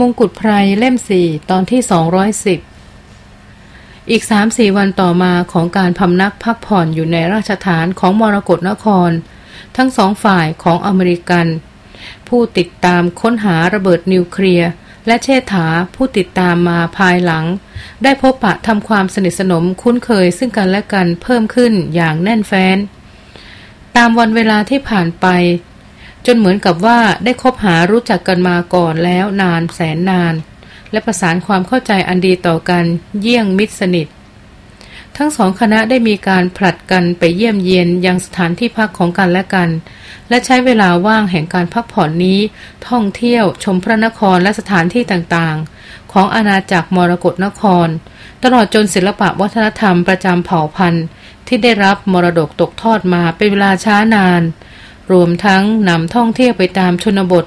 มงกุฎไพรเล่มสี่ตอนที่สองร้อยสิบอีกสามสี่วันต่อมาของการพำนักพักผ่อนอยู่ในราชฐานของมรกรนคร ทั้งสองฝ่ายของอเมริกัน ผู้ติดตามค้นหาระเบิดนิวเคลียร์และเชษฐาผู้ติดตามมาภายหลัง ได้พบปะทำความสนิทสนมคุ้นเคยซึ่งกันและกันเพิ่มขึ้นอย่างแน่นแฟ้น ตามวันเวลาที่ผ่านไป จนเหมือนกับว่าได้คบหารู้จักกันมาก่อนแล้วนานแสนนาน และประสานความเข้าใจอันดีต่อกันเยี่ยงมิตรสนิท ทั้งสองคณะได้มีการผลัดกันไปเยี่ยมเยียนยังสถานที่พักของกันและกัน และใช้เวลาว่างแห่งการพักผ่อนนี้ ท่องเที่ยวชมพระนครและสถานที่ต่างๆ ของอาณาจักรมรกรนคร ตลอดจนศิลปะวัฒนธรรมประจำเผ่าพันธุ์ที่ได้รับมรดกตกทอดมาเป็นเวลาช้านาน รวมทั้งนำท่องเที่ยวไปตามชนบท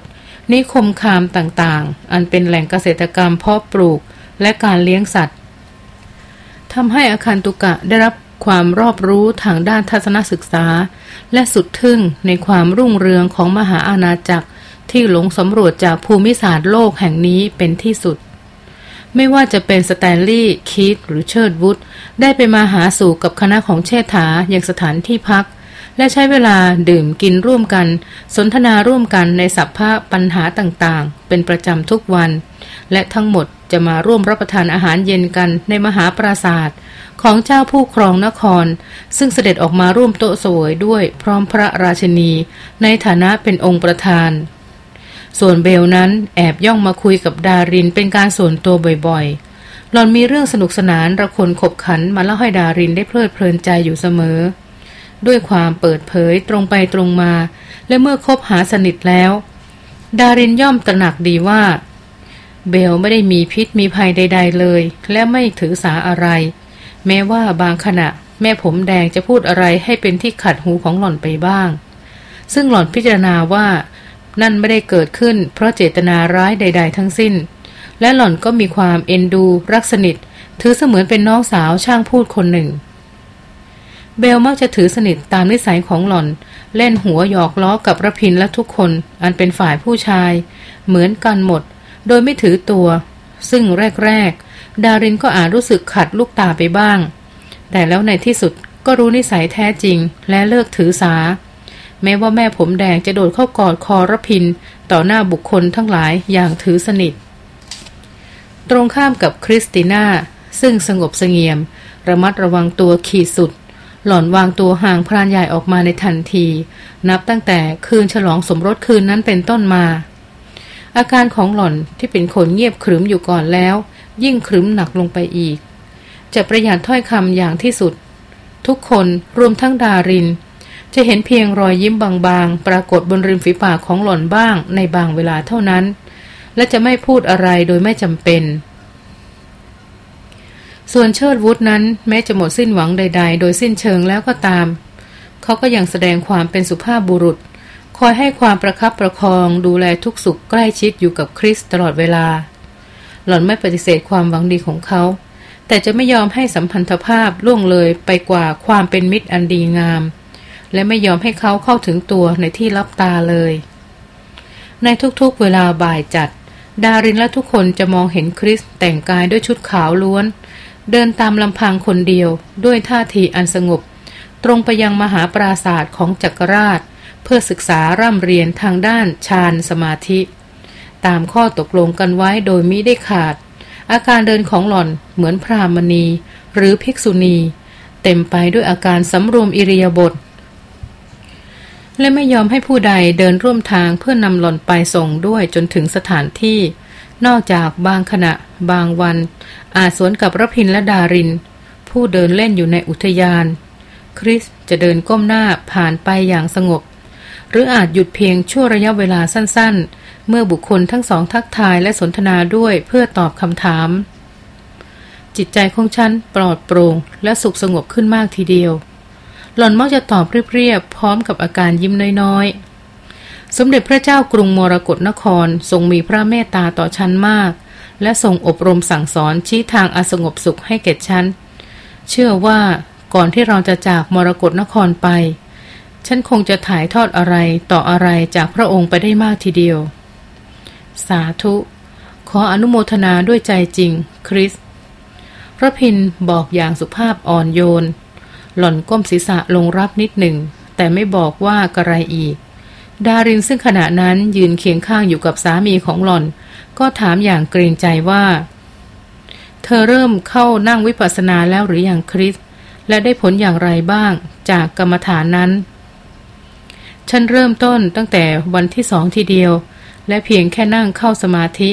นิคมคามต่างๆ อันเป็นแหล่งเกษตรกรรมเพาะปลูกและการเลี้ยงสัตว์ทำให้อาคารตุกะได้รับความรอบรู้ทางด้านทัศนศึกษา และสุดทึ่งในความรุ่งเรืองของมหาอาณาจักรที่หลงสำรวจจากภูมิศาสตร์โลกแห่งนี้เป็นที่สุด ไม่ว่าจะเป็นสแตนลีย์คีตหรือเชิร์ดวุฒได้ไปมาหาสู่กับคณะของเชษฐาอย่างสถานที่พัก และใช้เวลาดื่มกินร่วมกัน สนทนาร่วมกันในสัพเพปัญหาต่างๆ เป็นประจำทุกวัน และทั้งหมดจะมาร่วมรับประทานอาหารเย็นกันในมหาปราศาสตร์ของเจ้าผู้ครองนคร ซึ่งเสด็จออกมาร่วมโต๊ะเสวยด้วยพร้อมพระราชินี ในฐานะเป็นองค์ประธาน ส่วนเบลนั้นแอบย่องมาคุยกับดารินเป็นการส่วนตัวบ่อยๆ หลอนมีเรื่องสนุกสนานระคนขบขันมาเล่าให้ดารินได้เพลิดเพลินใจอยู่เสมอ ด้วยความเปิดเผยตรงไปตรงมา และเมื่อคบหาสนิทแล้ว ดารินย่อมตระหนักดีว่า เบลไม่ได้มีพิษมีภัยใด ๆเลย และไม่ถือสาอะไร แม้ว่าบางขณะ แม่ผมแดงจะพูดอะไรให้เป็นที่ขัดหูของหล่อนไปบ้าง ซึ่งหล่อนพิจารณาว่า นั่นไม่ได้เกิดขึ้น เพราะเจตนาร้ายใด ๆ ทั้งสิ้น และหล่อนก็มีความเอ็นดู รักสนิท ถือเสมือนเป็นน้องสาวช่างพูดคนหนึ่ง เบลมักจะถือสนิทตามนิสัยของหล่อน เล่นหัวหยอกล้อกับระพินและทุกคน อันเป็นฝ่ายผู้ชาย เหมือนกันหมด โดยไม่ถือตัว ซึ่งแรก ๆ ดารินก็อาจรู้สึกขัดลูกตาไปบ้าง แต่แล้วในที่สุดก็รู้นิสัยแท้จริง และเลิกถือสา แม้ว่าแม่ผมแดงจะโดดเข้ากอดคอรพินทร์ ต่อหน้าบุคคลทั้งหลายอย่างถือสนิท ตรงข้ามกับคริสติน่าซึ่งสงบเสงี่ยม ระมัดระวังตัวขีดสุด หล่อนวางตัวห่างพรานใหญ่ออกมาในทันที นับตั้งแต่คืนฉลองสมรสคืนนั้นเป็นต้นมา อาการของหล่อนที่เป็นคนเงียบขรึมอยู่ก่อนแล้ว ยิ่งขรึมหนักลงไปอีก จะประหยัดถ้อยคำอย่างที่สุด ทุกคนรวมทั้งดาริน จะเห็นเพียงรอยยิ้มบางๆ ปรากฏบนริมฝีปากของหล่อนบ้างในบางเวลาเท่านั้น และจะไม่พูดอะไรโดยไม่จำเป็น ส่วนเชิดวุฒนั้นแม้จะหมดสิ้นหวังใด ๆ โดยสิ้นเชิงแล้วก็ตาม เขาก็ยังแสดงความเป็นสุภาพบุรุษ คอยให้ความประคับประคองดูแลทุกสุขใกล้ชิดอยู่กับคริสตลอดเวลา หล่อนไม่ปฏิเสธความหวังดีของเขา แต่จะไม่ยอมให้สัมพันธภาพล่วงเลยไปกว่าความเป็นมิตรอันดีงาม และไม่ยอมให้เขาเข้าถึงตัวในที่รับตาเลย ในทุกๆเวลาบ่ายจัด ดารินและทุกคนจะมองเห็นคริสแต่งกายด้วยชุดขาวล้วน เดินตามลำพังคนเดียวด้วยท่าทีอันสงบ ตรงไปยังมหาปราศาสตร์ของจักรราช เพื่อศึกษาร่ำเรียนทางด้านฌานสมาธิ ตามข้อตกลงกันไว้โดยมิได้ขาด อาการเดินของหล่อนเหมือนพรามณี หรือภิกษุณี เต็มไปด้วยอาการสำรวมอิริยาบถและไม่ยอมให้ผู้ใดเดินร่วมทางเพื่อนำหล่อนไปส่งด้วยจนถึงสถานที่ นอกจากบางขณะ บางวัน อาจสวนกับรพินและดาริน ผู้เดินเล่นอยู่ในอุทยาน คริสจะเดินก้มหน้าผ่านไปอย่างสงบ หรืออาจหยุดเพียงชั่วระยะเวลาสั้นๆ เมื่อบุคคลทั้งสองทักทายและสนทนาด้วยเพื่อตอบคำถาม จิตใจของฉันปลอดโปร่งและสุขสงบขึ้นมากทีเดียว หล่อนมักจะตอบเรียบๆพร้อมกับอาการยิ้มน้อยๆ สมเด็จพระเจ้ากรุงมรกรนครทรงมีพระเมตตาต่อฉันมาก และทรงอบรมสั่งสอนชี้ทางอสงบสุขให้แก่ฉัน เชื่อว่าก่อนที่เราจะจากมรกรนครไป ฉันคงจะถ่ายทอดอะไรต่ออะไรจากพระองค์ไปได้มากทีเดียว สาธุ ขออนุโมทนาด้วยใจจริง คริส พระพินบอกอย่างสุภาพอ่อนโยน หล่อนก้มศีรษะลงรับนิดหนึ่ง แต่ไม่บอกว่ากระไรอีก ดารินซึ่งขณะนั้นยืนเคียงข้างอยู่กับสามีของหล่อน ก็ถามอย่างเกรงใจว่า เธอเริ่มเข้านั่งวิปัสสนาแล้วหรืออย่างคริส และได้ผลอย่างไรบ้างจากกรรมฐานนั้น ฉันเริ่มต้นตั้งแต่วันที่สองทีเดียว และเพียงแค่นั่งเข้าสมาธิ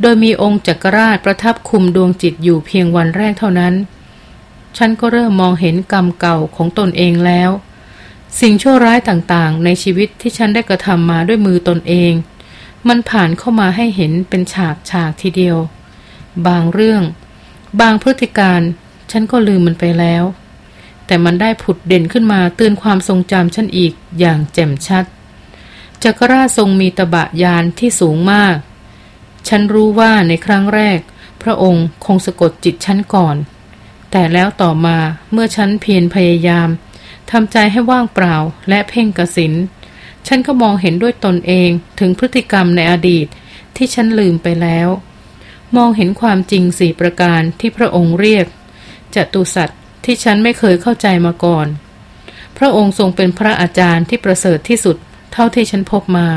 โดยมีองค์จักรราชประทับคุมดวงจิตอยู่เพียงวันแรกเท่านั้น ฉันก็เริ่มมองเห็นกรรมเก่าของตนเองแล้ว สิ่งชั่วร้ายต่างๆ ในชีวิตที่ฉันได้กระทำมาด้วยมือตนเอง มันผ่านเข้ามาให้เห็นเป็นฉากฉากทีเดียว บางเรื่อง บางพฤติการ ฉันก็ลืมมันไปแล้ว แต่มันได้ผุดเด่นขึ้นมาเตือนความทรงจำฉันอีกอย่างแจ่มชัด จักรราทรงมีตบะยานที่สูงมาก ฉันรู้ว่าในครั้งแรก พระองค์คงสะกดจิตฉันก่อน แต่แล้วต่อมาเมื่อฉันเพียรพยายาม ทำใจให้ว่างเปล่าและเพ่งกสินฉันก็มองเห็นด้วยตนเองถึงพฤติกรรมในอดีตที่ฉันลืมไปแล้ว มองเห็นความจริงสี่ประการที่พระองค์เรียกจตุสัตว์ที่ฉันไม่เคยเข้าใจมาก่อน พระองค์ทรงเป็นพระอาจารย์ที่ประเสริฐที่สุดเท่าที่ฉันพบมา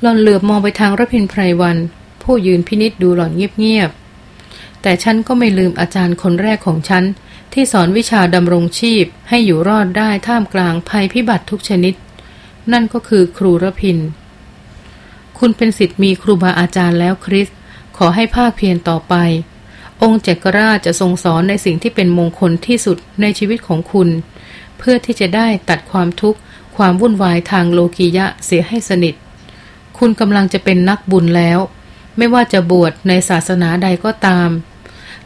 หล่อนเหลือบมองไปทางรพินไพรวัน ผู้ยืนพินิษดูหล่อนเงียบๆแต่ฉันก็ไม่ลืมอาจารย์คนแรกของฉัน ที่สอนวิชาดำรงชีพให้อยู่รอดได้ท่ามกลางภัยพิบัติทุกชนิด นั่นก็คือครูรพิน คุณเป็นสิทธิ์มีครูบาอาจารย์แล้วคริส ขอให้ภาคเพียรต่อไป องค์เจกรราชจะทรงสอนในสิ่งที่เป็นมงคลที่สุดในชีวิตของคุณ เพื่อที่จะได้ตัดความทุกข์ ความวุ่นวายทางโลกียะเสียให้สนิท คุณกำลังจะเป็นนักบุญแล้ว ไม่ว่าจะบวชในศาสนาใดก็ตาม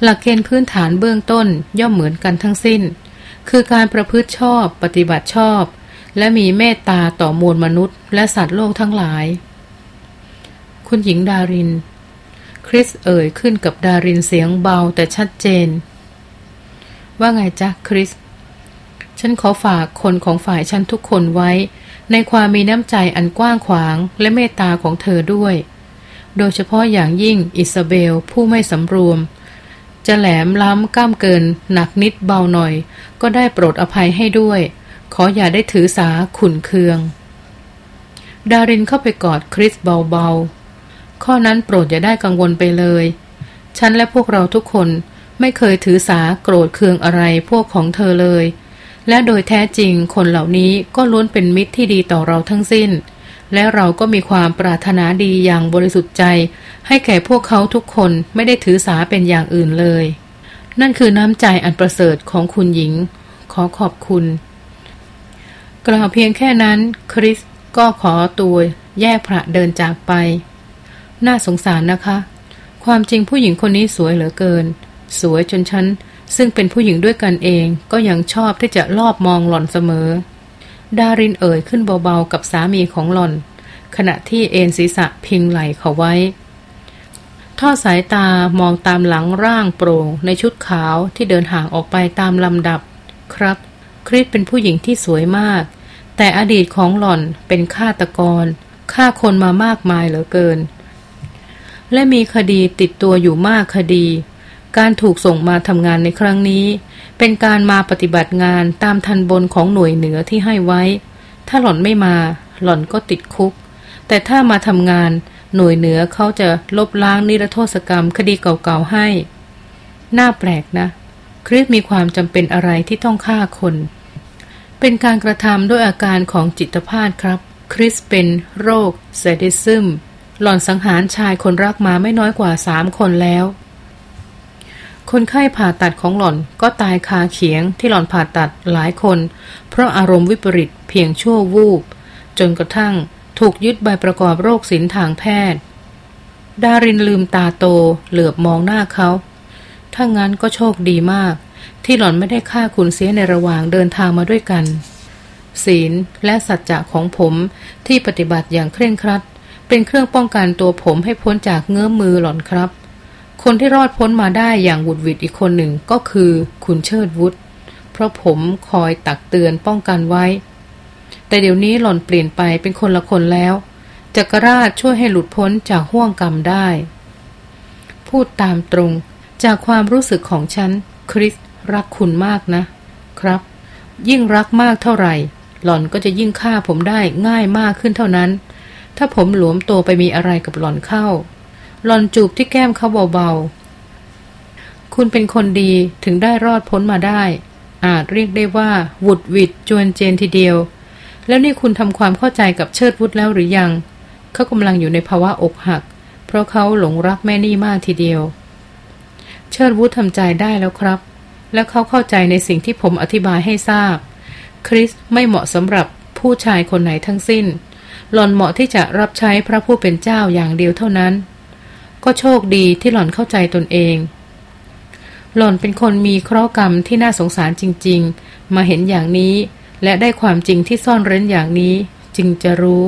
หลักเกณฑ์พื้นฐานเบื้องต้นย่อมเหมือนกันทั้งสิ้น คือการประพฤติชอบปฏิบัติชอบ และมีเมตตาต่อมวลมนุษย์ และสัตว์โลกทั้งหลาย คุณหญิงดาริน คริสเอ่ยขึ้นกับดารินเสียงเบาแต่ชัดเจน ว่าไงจ๊ะคริส ฉันขอฝากคนของฝ่ายฉันทุกคนไว้ ในความมีน้ำใจอันกว้างขวางและเมตตาของเธอด้วย โดยเฉพาะอย่างยิ่งอิซาเบลผู้ไม่สำรวม จะแหลมล้ำก้ามเกิน หนักนิดเบาหน่อย ก็ได้โปรดอภัยให้ด้วย ขออย่าได้ถือสาขุนเคือง ดารินเข้าไปกอดคริสเบาๆ ข้อนั้นโปรดอย่าได้กังวลไปเลย ฉันและพวกเราทุกคนไม่เคยถือสาโกรธเคืองอะไรพวกของเธอเลย และโดยแท้จริงคนเหล่านี้ก็ล้วนเป็นมิตรที่ดีต่อเราทั้งสิ้น และเราก็มีความปรารถนาดีอย่างบริสุทธิ์ใจ ให้แก่พวกเขาทุกคนไม่ได้ถือสาเป็นอย่างอื่นเลย นั่นคือน้ำใจอันประเสริฐของคุณหญิง ขอขอบคุณ กล่าวเพียงแค่นั้นคริสก็ขอตัวแยกพระเดินจากไป น่าสงสารนะคะ ความจริงผู้หญิงคนนี้สวยเหลือเกิน สวยจนฉัน ซึ่งเป็นผู้หญิงด้วยกันเองก็ยังชอบที่จะลอบมองหล่อนเสมอ ดารินเอ่ยขึ้นเบาๆกับสามีของหล่อน ขณะที่เอนศีรษะพิงไหลเขาไว้ ทอดสายตามองตามหลังร่างโปร่งในชุดขาวที่เดินห่างออกไปตามลำดับ ครับ คริสเป็นผู้หญิงที่สวยมาก แต่อดีตของหล่อนเป็นฆาตกรฆ่าคนมามากมายเหลือเกิน และมีคดีติดตัวอยู่มากคดี การถูกส่งมาทำงานในครั้งนี้ เป็นการมาปฏิบัติงานตามทันบนของหน่วยเหนือที่ให้ไว้ ถ้าหล่อนไม่มา หล่อนก็ติดคุก แต่ถ้ามาทำงาน หน่วยเหนือเขาจะลบล้างนิรโทษกรรมคดีเก่าๆให้ น่าแปลกนะ คริสมีความจำเป็นอะไรที่ต้องฆ่าคน เป็นการกระทำด้วยอาการของจิตภาพครับ คริสเป็นโรคเซดิซึม หล่อนสังหารชายคนรักมาไม่น้อยกว่าสามคนแล้ว คนไข้ผ่าตัดของหล่อนก็ตายคาเขียงที่หล่อนผ่าตัดหลายคน เพราะอารมณ์วิปริตเพียงชั่ววูบ จนกระทั่ง ถูกยึดใบประกอบโรคศิลทางแพทย์ ดารินลืมตาโตเหลือบมองหน้าเขา ถ้างั้นก็โชคดีมาก ที่หล่อนไม่ได้ฆ่าคุณเสียในระหว่างเดินทางมาด้วยกัน ศีลและสัจจะของผมที่ปฏิบัติอย่างเคร่งครัด เป็นเครื่องป้องกันตัวผมให้พ้นจากเงื้อมือหล่อนครับ คนที่รอดพ้นมาได้อย่างวุดวิดอีกคนหนึ่งก็คือคุณเชิดวุฒเพราะผมคอยตักเตือนป้องกันไว้ แต่เดี๋ยวนี้หล่อนเปลี่ยนไปเป็นคนละคนแล้วจักรราชช่วยให้หลุดพ้นจากห่วงกรรมได้ พูดตามตรงจากความรู้สึกของฉัน คริสรักคุณมากนะ ครับ ยิ่งรักมากเท่าไหร่ หล่อนก็จะยิ่งฆ่าผมได้ง่ายมากขึ้นเท่านั้น ถ้าผมหลวมตัวไปมีอะไรกับหล่อนเข้า หล่อนจูบที่แก้มเขาเบาๆ คุณเป็นคนดีถึงได้รอดพ้นมาได้ อาจเรียกได้ว่าวุดวิดจวนเจนทีเดียว แล้วนี่คุณทำความเข้าใจกับเชิดวุฒแล้วหรือยัง เขากำลังอยู่ในภาวะอกหัก เพราะเขาหลงรักแม่นี่มากทีเดียว เชิดวุฒทำใจได้แล้วครับ แล้วเขาเข้าใจในสิ่งที่ผมอธิบายให้ทราบ คริสไม่เหมาะสำหรับผู้ชายคนไหนทั้งสิ้น หล่อนเหมาะที่จะรับใช้พระผู้เป็นเจ้าอย่างเดียวเท่านั้น ก็โชคดีที่หล่อนเข้าใจตนเอง หล่อนเป็นคนมีเคราะห์กรรมที่น่าสงสารจริง ๆ มาเห็นอย่างนี้ และได้ความจริงที่ซ่อนเร้นอย่างนี้จึงจะรู้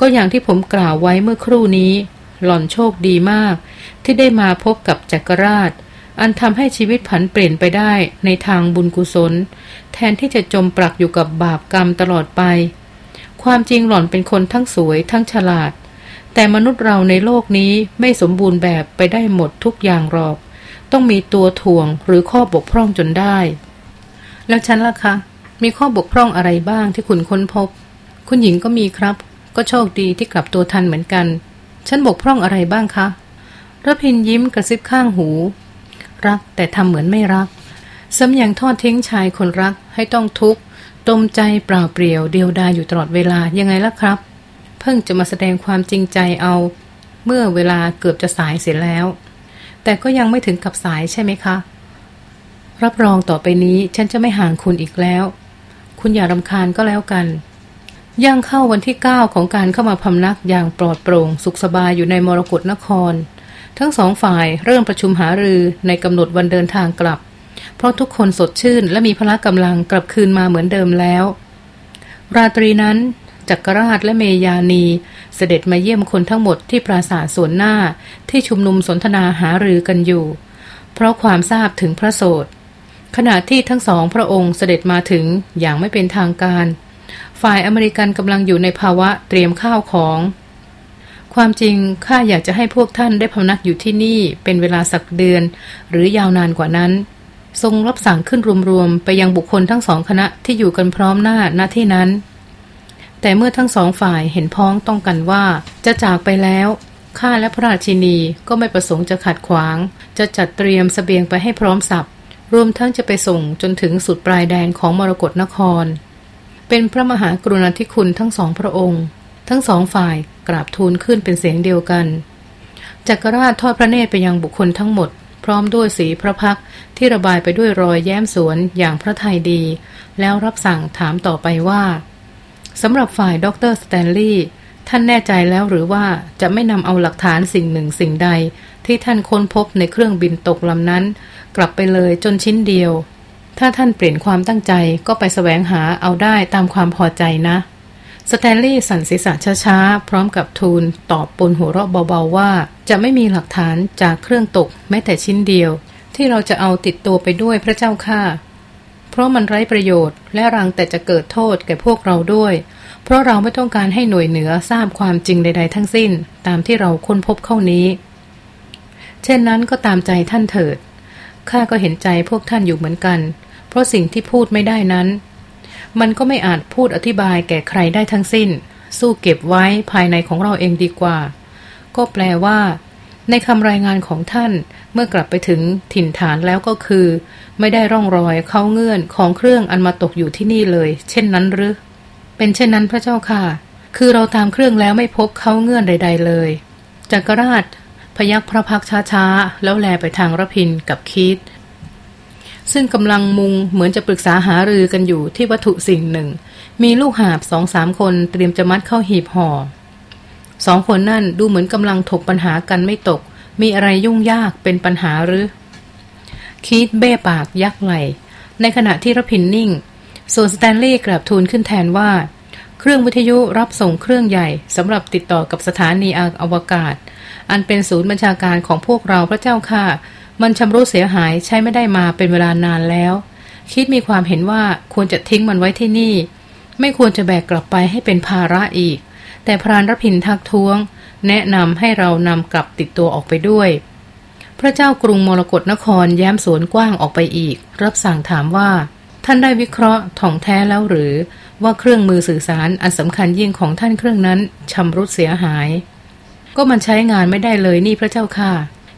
ก็อย่างที่ผมกล่าวไว้เมื่อครู่นี้ หล่อนโชคดีมาก ที่ได้มาพบกับจักรราช อันทำให้ชีวิตผันเปลี่ยนไปได้ในทางบุญกุศล แทนที่จะจมปลักอยู่กับบาปกรรมตลอดไป ความจริงหล่อนเป็นคนทั้งสวยทั้งฉลาด แต่มนุษย์เราในโลกนี้ไม่สมบูรณ์แบบไปได้หมดทุกอย่างหรอก ต้องมีตัวถ่วงหรือข้อบกพร่องจนได้ แล้วฉันล่ะคะ มีข้อบกพร่องอะไรบ้างที่คุณค้นพบ คุณหญิงก็มีครับ ก็โชคดีที่กลับตัวทันเหมือนกัน ฉันบกพร่องอะไรบ้างคะระพินยิ้มกระซิบข้างหู รักแต่ทำเหมือนไม่รักซ้ำยังทอดทิ้งชายคนรักให้ต้องทุกข์ตมใจเปล่าเปลี่ยวเดียวดายอยู่ตลอดเวลายังไงล่ะครับ เพิ่งจะมาแสดงความจริงใจเอา เมื่อเวลาเกือบจะสายเสร็จแล้ว แต่ก็ยังไม่ถึงกับสายใช่ไหมคะ รับรองต่อไปนี้ฉันจะไม่ห่างคุณอีกแล้ว คุณอย่ารำคาญก็แล้วกัน ย่างเข้าวันที่ 9 ของการเข้ามาพำนักอย่างปลอดโปร่ง สุขสบายอยู่ในมรกรนคร ทั้งสองฝ่ายเริ่มประชุมหารือในกำหนดวันเดินทางกลับ เพราะทุกคนสดชื่นและมีพละกำลังกลับคืนมาเหมือนเดิมแล้ว ราตรีนั้นจักรราชและเมยานีเสด็จมาเยี่ยมคนทั้งหมดที่ปราสาทสวนหน้าที่ชุมนุมสนทนาหารือกันอยู่ เพราะความทราบถึงพระโสด ขณะที่ทั้งสองพระองค์เสด็จมาถึงอย่างไม่เป็นทางการ ฝ่ายอเมริกันกำลังอยู่ในภาวะเตรียมข้าวของ ความจริงข้าอยากจะให้พวกท่านได้พำนักอยู่ที่นี่เป็นเวลาสักเดือน หรือยาวนานกว่านั้น ทรงรับสั่งขึ้นรวมๆไปยังบุคคลทั้งสองคณะที่อยู่กันพร้อมหน้าณที่นั้น แต่เมื่อทั้งสองฝ่ายเห็นพ้องต้องกันว่าจะจากไปแล้วข้าและพระราชินีก็ไม่ประสงค์จะขัดขวาง จะจัดเตรียมสเสบียงไปให้พร้อมสับ รวมทั้งจะไปส่งจนถึงสุดปลายแดนของมรกรนคร เป็นพระมหากรุณาธิคุณทั้งสองพระองค์ ทั้งสองฝ่ายกราบทูลขึ้นเป็นเสียงเดียวกัน จักรราชทอดพระเนตรไปยังบุคคลทั้งหมด พร้อมด้วยสีพระพักที่ระบายไปด้วยรอยแย้มสวนอย่างพระไทยดี แล้วรับสั่งถามต่อไปว่าสำหรับฝ่ายดรสแตนลีย์ท่านแน่ใจแล้วหรือว่าจะไม่นำเอาหลักฐานสิ่งหนึ่งสิ่งใด ที่ท่านค้นพบในเครื่องบินตกลำนั้น กลับไปเลยจนชิ้นเดียว ถ้าท่านเปลี่ยนความตั้งใจก็ไปแสวงหาเอาได้ตามความพอใจนะ สแตนลีย์สั่นศีรษะช้าๆ พร้อมกับทูลตอบปนหัวเราะเบาๆว่า จะไม่มีหลักฐานจากเครื่องตกแม้แต่ชิ้นเดียว ที่เราจะเอาติดตัวไปด้วยพระเจ้าข้าเพราะมันไร้ประโยชน์และรังแต่จะเกิดโทษแก่พวกเราด้วย เพราะเราไม่ต้องการให้หน่วยเหนือทราบความจริงใด ๆ ทั้งสิ้น ตามที่เราค้นพบเข้านี้ เช่นนั้นก็ตามใจท่านเถิด ข้าก็เห็นใจพวกท่านอยู่เหมือนกัน เพราะสิ่งที่พูดไม่ได้นั้น มันก็ไม่อาจพูดอธิบายแก่ใครได้ทั้งสิ้น สู้เก็บไว้ภายในของเราเองดีกว่า ก็แปลว่า ในคำรายงานของท่านเมื่อกลับไปถึงถิ่นฐานแล้วก็คือ ไม่ได้ร่องรอยเข้าเงื่อนของเครื่องอันมาตกอยู่ที่นี่เลย เช่นนั้นหรือเป็นเช่นนั้นพระเจ้าค่ะ คือเราตามเครื่องแล้วไม่พบเข้าเงื่อนใด ๆ เลยจักรราช พยักพระพักช้าๆ แล้วแลไปทางระพินกับคิด ซึ่งกำลังมุงเหมือนจะปรึกษาหารือกันอยู่ที่วัตถุสิ่งหนึ่ง มีลูกหาบสองสามคนเตรียมจะมัดเข้าหีบห่อสองคนนั่นดูเหมือนกำลังถกปัญหากันไม่ตก มีอะไรยุ่งยากเป็นปัญหาหรือ คิดเบ้ปากยักไหล ในขณะที่รพินนิ่ง ส่วนสแตนลีย์กลับทูลขึ้นแทนว่า เครื่องวิทยุรับส่งเครื่องใหญ่สำหรับติดต่อกับสถานีอวกาศ อันเป็นศูนย์บัญชาการของพวกเราพระเจ้าค่ะ มันชำรุดเสียหายใช้ไม่ได้มาเป็นเวลานานแล้ว คิดมีความเห็นว่าควรจะทิ้งมันไว้ที่นี่ ไม่ควรจะแบกกลับไปให้เป็นภาระอีก แต่พรานรพินทักท้วง แนะนำให้เรานำกลับติดตัวออกไปด้วย พระเจ้ากรุงมรกรนครแย้มสวนกว้างออกไปอีก รับสั่งถามว่า ท่านได้วิเคราะห์ถ่องแท้แล้วหรือว่าเครื่องมือสื่อสารอันสำคัญยิ่งของท่านเครื่องนั้นชำรุดเสียหาย ก็มันใช้งานไม่ได้เลยนี่พระเจ้าค่ะ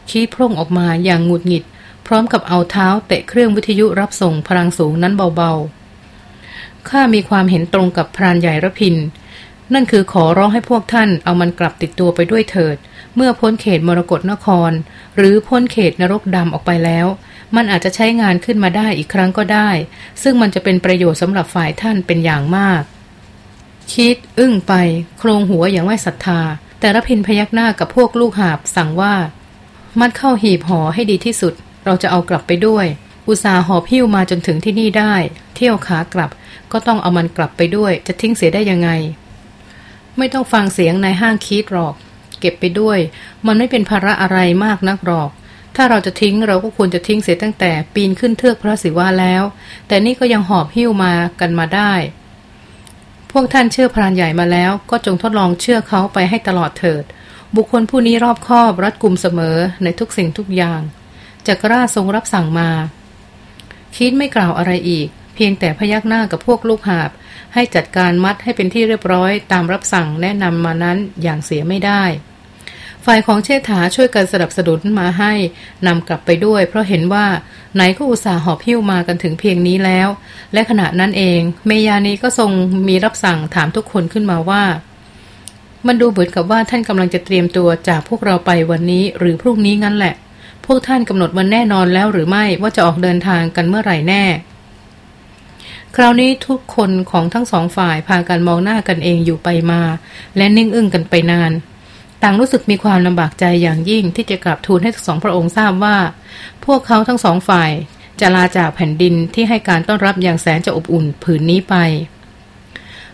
ขี้พร่งออกมาอย่างงุดหงิด พร้อมกับเอาเท้าเตะเครื่องวิทยุรับส่งพลังสูงนั้นเบาๆ ข้ามีความเห็นตรงกับพรานใหญ่ระพิน นั่นคือขอร้องให้พวกท่านเอามันกลับติดตัวไปด้วยเถิด เมื่อพ้นเขตมรกรนคร หรือพ้นเขตนรกดำออกไปแล้ว มันอาจจะใช้งานขึ้นมาได้อีกครั้งก็ได้ ซึ่งมันจะเป็นประโยชน์สำหรับฝ่ายท่านเป็นอย่างมาก คิดอึ้งไป โครงหัวอย่างไม่ศรัทธา แต่ระพินพยักหน้ากับพวกลูกหาบสั่งว่า มัดเข้าหีบห่อให้ดีที่สุด เราจะเอากลับไปด้วย อุตสาหอบหิ้วมาจนถึงที่นี่ได้ เที่ยวขากลับ ก็ต้องเอามันกลับไปด้วย จะทิ้งเสียได้ยังไง ไม่ต้องฟังเสียงในห้างคิดหรอก เก็บไปด้วย มันไม่เป็นภาระอะไรมากนักหรอกถ้าเราจะทิ้งเราก็ควรจะทิ้งเสียตั้งแต่ ปีนขึ้นเทือกพระศิวะแล้ว แต่นี่ก็ยังหอบหิ้วมากันมาได้ พวกท่านเชื่อพรานใหญ่มาแล้ว ก็จงทดลองเชื่อเขาไปให้ตลอดเถิด บุคคลผู้นี้รอบคอบรัดกุมเสมอในทุกสิ่งทุกอย่างจักรราทรงรับสั่งมา คิดไม่กล่าวอะไรอีก เพียงแต่พยักหน้ากับพวกลูกหาบ ให้จัดการมัดให้เป็นที่เรียบร้อยตามรับสั่งแนะนำมานั้นอย่างเสียไม่ได้ ฝ่ายของเชษฐาช่วยกันสนับสนุนมาให้นำกลับไปด้วย เพราะเห็นว่าไหนก็อุตส่าห์หอบพิ้วมากันถึงเพียงนี้แล้ว และขณะนั้นเอง เมยานีก็ทรงมีรับสั่งถามทุกคนขึ้นมาว่า มันดูเหมือนกับว่าท่านกำลังจะเตรียมตัวจากพวกเราไปวันนี้หรือพรุ่งนี้งั้นแหละ พวกท่านกำหนดวันแน่นอนแล้วหรือไม่ว่าจะออกเดินทางกันเมื่อไหร่แน่ คราวนี้ทุกคนของทั้งสองฝ่ายพากันมองหน้ากันเองอยู่ไปมา และนิ่งอึ้งกันไปนาน ต่างรู้สึกมีความลำบากใจอย่างยิ่งที่จะกลับทูลให้ทั้งสองพระองค์ทราบว่า พวกเขาทั้งสองฝ่ายจะลาจากแผ่นดินที่ให้การต้อนรับอย่างแสนจะอบอุ่นผืนนี้ไป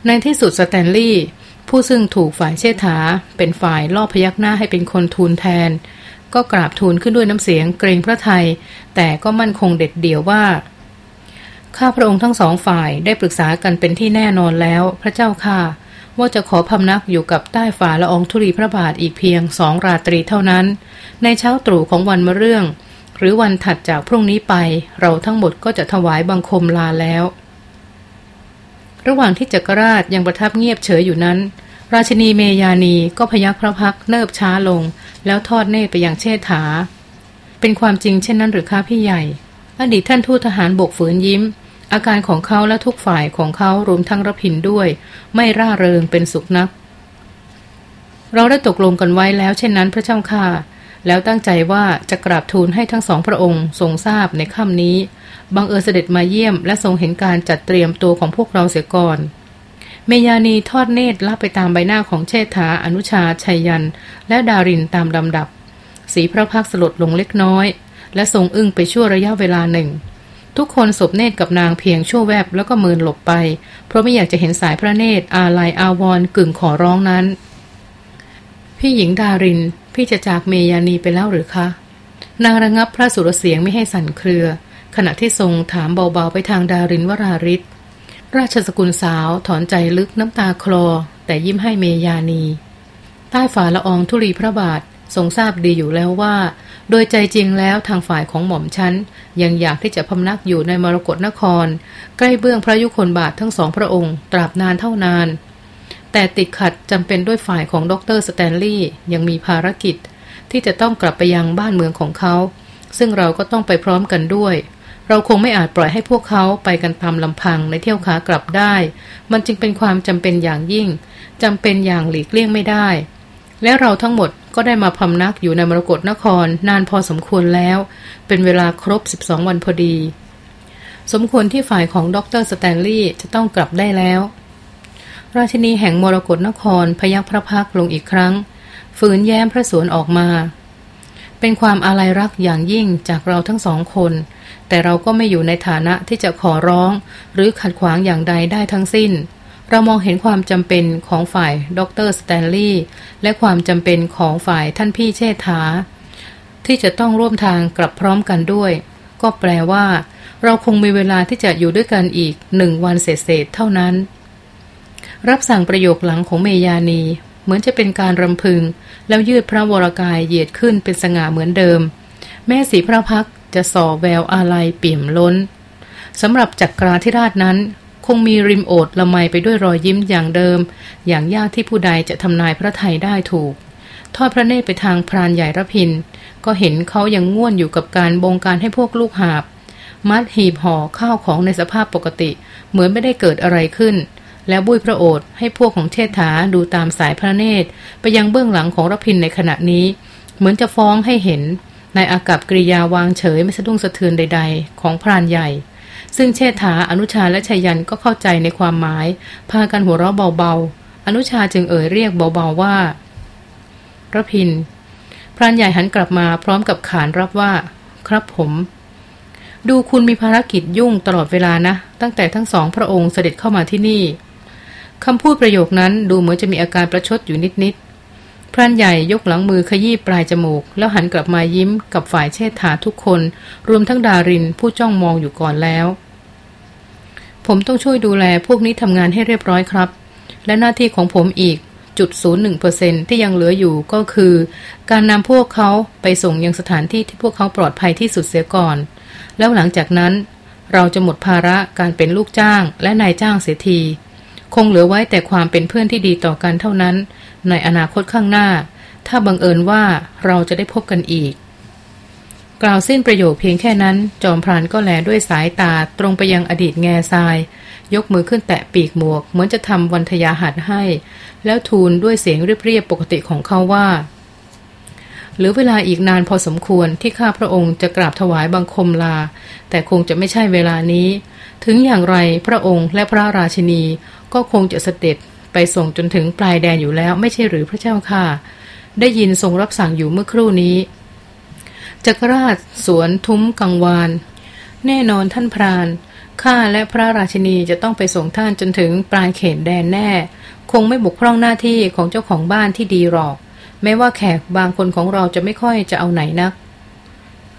ในที่สุดสแตนลีย์ผู้ซึ่งถูกฝ่ายเชษฐา เป็นฝ่ายล่อพยักหน้าให้เป็นคนทูลแทน ก็กราบทูลขึ้นด้วยน้ำเสียงเกรงพระไทย แต่ก็มั่นคงเด็ดเดี่ยวว่า ข้าพระองค์ทั้งสองฝ่ายได้ปรึกษากันเป็นที่แน่นอนแล้ว พระเจ้าค่ะ ว่าจะขอพำนักอยู่กับใต้ฝ่าละอองธุรีพระบาทอีกเพียงสองราตรีเท่านั้น ในเช้าตรู่ของวันมะเรื่อง หรือวันถัดจากพรุ่งนี้ไป เราทั้งหมดก็จะถวายบังคมลาแล้ว ระหว่างที่จักรราชยังประทับเงียบเฉยอยู่นั้น ราชินีเมยานีก็พยักพระพักเนิบช้าลง แล้วทอดเนตรไปยังเชษฐา เป็นความจริงเช่นนั้นหรือคะพี่ใหญ่ อดีตท่านทูตทหารบกฝืนยิ้ม อาการของเขาและทุกฝ่ายของเขารวมทั้งรพินด้วย ไม่ร่าเริงเป็นสุขนัก เราได้ตกลงกันไว้แล้วเช่นนั้นพระเจ้าค่ะ แล้วตั้งใจว่าจะกราบทูลให้ทั้งสองพระองค์ทรงทราบในค่ำนี้ บังเอิญเสด็จมาเยี่ยมและทรงเห็นการจัดเตรียมตัวของพวกเราเสียก่อนเมยานีทอดเนตรลับไปตามใบหน้าของเชษฐาอนุชาชัยยัน และดารินตามลำดับ สีพระพักสลดลงเล็กน้อย และทรงอึ้งไปชั่วระยะเวลาหนึ่ง ทุกคนสบเนตรกับนางเพียงชั่วแวบแล้วก็มืนหลบไป เพราะไม่อยากจะเห็นสายพระเนตรอาลัยอาวรกึ่งขอร้องนั้น พี่หญิงดาริน พี่จะจากเมยานีไปแล้วหรือคะ นางระงับพระสุรเสียงไม่ให้สั่นเครือ ขณะที่ทรงถามเบาๆไปทางดารินวราริศราชสกุลสาวถอนใจลึกน้ำตาคลอ แต่ยิ้มให้เมยานี ใต้ฝ่าละอองธุรีพระบาททรงทราบดีอยู่แล้วว่า โดยใจจริงแล้วทางฝ่ายของหม่อมชั้น ยังอยากที่จะพำนักอยู่ในมรกรนคร ใกล้เบื้องพระยุคลบาททั้งสองพระองค์ ตราบนานเท่านาน แต่ติดขัดจำเป็นด้วยฝ่ายของดรสแตนลีย์ยังมีภารกิจ ที่จะต้องกลับไปยังบ้านเมืองของเขา ซึ่งเราก็ต้องไปพร้อมกันด้วย เราคงไม่อาจปล่อยให้พวกเขาไปกันตามลำพังในเที่ยวขากลับได้ มันจึงเป็นความจำเป็นอย่างยิ่งจำเป็นอย่างหลีกเลี่ยงไม่ได้ และเราทั้งหมดก็ได้มาพำนักอยู่ในมรกรนครนานพอสมควรแล้ว เป็นเวลาครบ 12 วันพอดี สมควรที่ฝ่ายของดรสแตนลีย์จะต้องกลับได้แล้ว ราชินีแห่งมรกรนครพยักพระพักลงอีกครั้ง ฝืนแย้มพระสวนออกมา เป็นความอาลัยรักอย่างยิ่งจากเราทั้งสองคน แต่เราก็ไม่อยู่ในฐานะที่จะขอร้อง หรือขัดขวางอย่างใดได้ทั้งสิ้น เรามองเห็นความจำเป็นของฝ่ายดรสแตนลีย์และความจำเป็นของฝ่ายท่านพี่เชษฐา ที่จะต้องร่วมทางกลับพร้อมกันด้วย ก็แปลว่า เราคงมีเวลาที่จะอยู่ด้วยกันอีกหนึ่งวันเศษเท่านั้น รับสั่งประโยคหลังของเมยานี เหมือนจะเป็นการรำพึง แล้วยืดพระวรกายเหยียดขึ้นเป็นสง่าเหมือนเดิม แม่สีพระพักจะส่อแววอาลัยเปี่ยมล้นสำหรับจักราธิราชนั้น คงมีริมโอดละไมไปด้วยรอยยิ้มอย่างเดิม อย่างยากที่ผู้ใดจะทำนายพระไทยได้ถูก ทอดพระเนตรไปทางพรานใหญ่ระพิน ก็เห็นเขายังง่วนอยู่กับการบงการให้พวกลูกหาบ มัดหีบห่อข้าวของในสภาพปกติ เหมือนไม่ได้เกิดอะไรขึ้น แล้วบุ้ยพระโอษฐ์ให้พวกของเชษฐาดูตามสายพระเนตร ไปยังเบื้องหลังของรพินในขณะนี้ เหมือนจะฟ้องให้เห็นในอากับกริยาวางเฉยไม่สะดุ้งสะเทือนใด ๆ ของพรานใหญ่ ซึ่งเชษฐาอนุชาและชายันก็เข้าใจในความหมาย พากันหัวเราะเบาๆ อนุชาจึงเอ่ยเรียกเบาๆว่าระพิน พรานใหญ่หันกลับมาพร้อมกับขานรับว่า ครับผม ดูคุณมีภารกิจยุ่งตลอดเวลานะ ตั้งแต่ทั้งสองพระองค์เสด็จเข้ามาที่นี่คำพูดประโยคนั้นดูเหมือนจะมีอาการประชดอยู่นิดๆ พรานใหญ่ยกหลังมือขยี้ปลายจมูก แล้วหันกลับมายิ้มกับฝ่ายเชษฐาทุกคน รวมทั้งดารินผู้จ้องมองอยู่ก่อนแล้ว ผมต้องช่วยดูแลพวกนี้ทำงานให้เรียบร้อยครับ และหน้าที่ของผมอีกจุดศูนย์หนึ่งเปอร์เซ็นที่ยังเหลืออยู่ก็คือ การนำพวกเขาไปส่งยังสถานที่ที่พวกเขาปลอดภัยที่สุดเสียก่อน แล้วหลังจากนั้น เราจะหมดภาระการเป็นลูกจ้างและนายจ้างเสียที คงเหลือไว้แต่ความเป็นเพื่อนที่ดีต่อกันเท่านั้น ในอนาคตข้างหน้า ถ้าบังเอิญว่าเราจะได้พบกันอีก กล่าวสิ้นประโยคเพียงแค่นั้น จอมพรานก็แลด้วยสายตาตรงไปยังอดีตแง่ทราย ยกมือขึ้นแตะปีกหมวก เหมือนจะทำวันทยาหัดให้ แล้วทูลด้วยเสียงเรียบๆปกติของเขาว่าหลือเวลาอีกนานพอสมควรที่ข้าพระองค์จะกราบถวายบังคมลา แต่คงจะไม่ใช่เวลานี้ ถึงอย่างไรพระองค์และพระราชินีก็คงจะเสด็จ ไปส่งจนถึงปลายแดนอยู่แล้วไม่ใช่หรือพระเจ้าค่ะ ได้ยินทรงรับสั่งอยู่เมื่อครู่นี้จักรราชสวนทุ้มกังวาน แน่นอนท่านพรานข้าและพระราชินีจะต้องไปส่งท่านจนถึงปลายเขตแดนแน่ คงไม่บุกพร่องหน้าที่ของเจ้าของบ้านที่ดีหรอก แม้ว่าแขกบางคนของเราจะไม่ค่อยจะเอาไหนนัก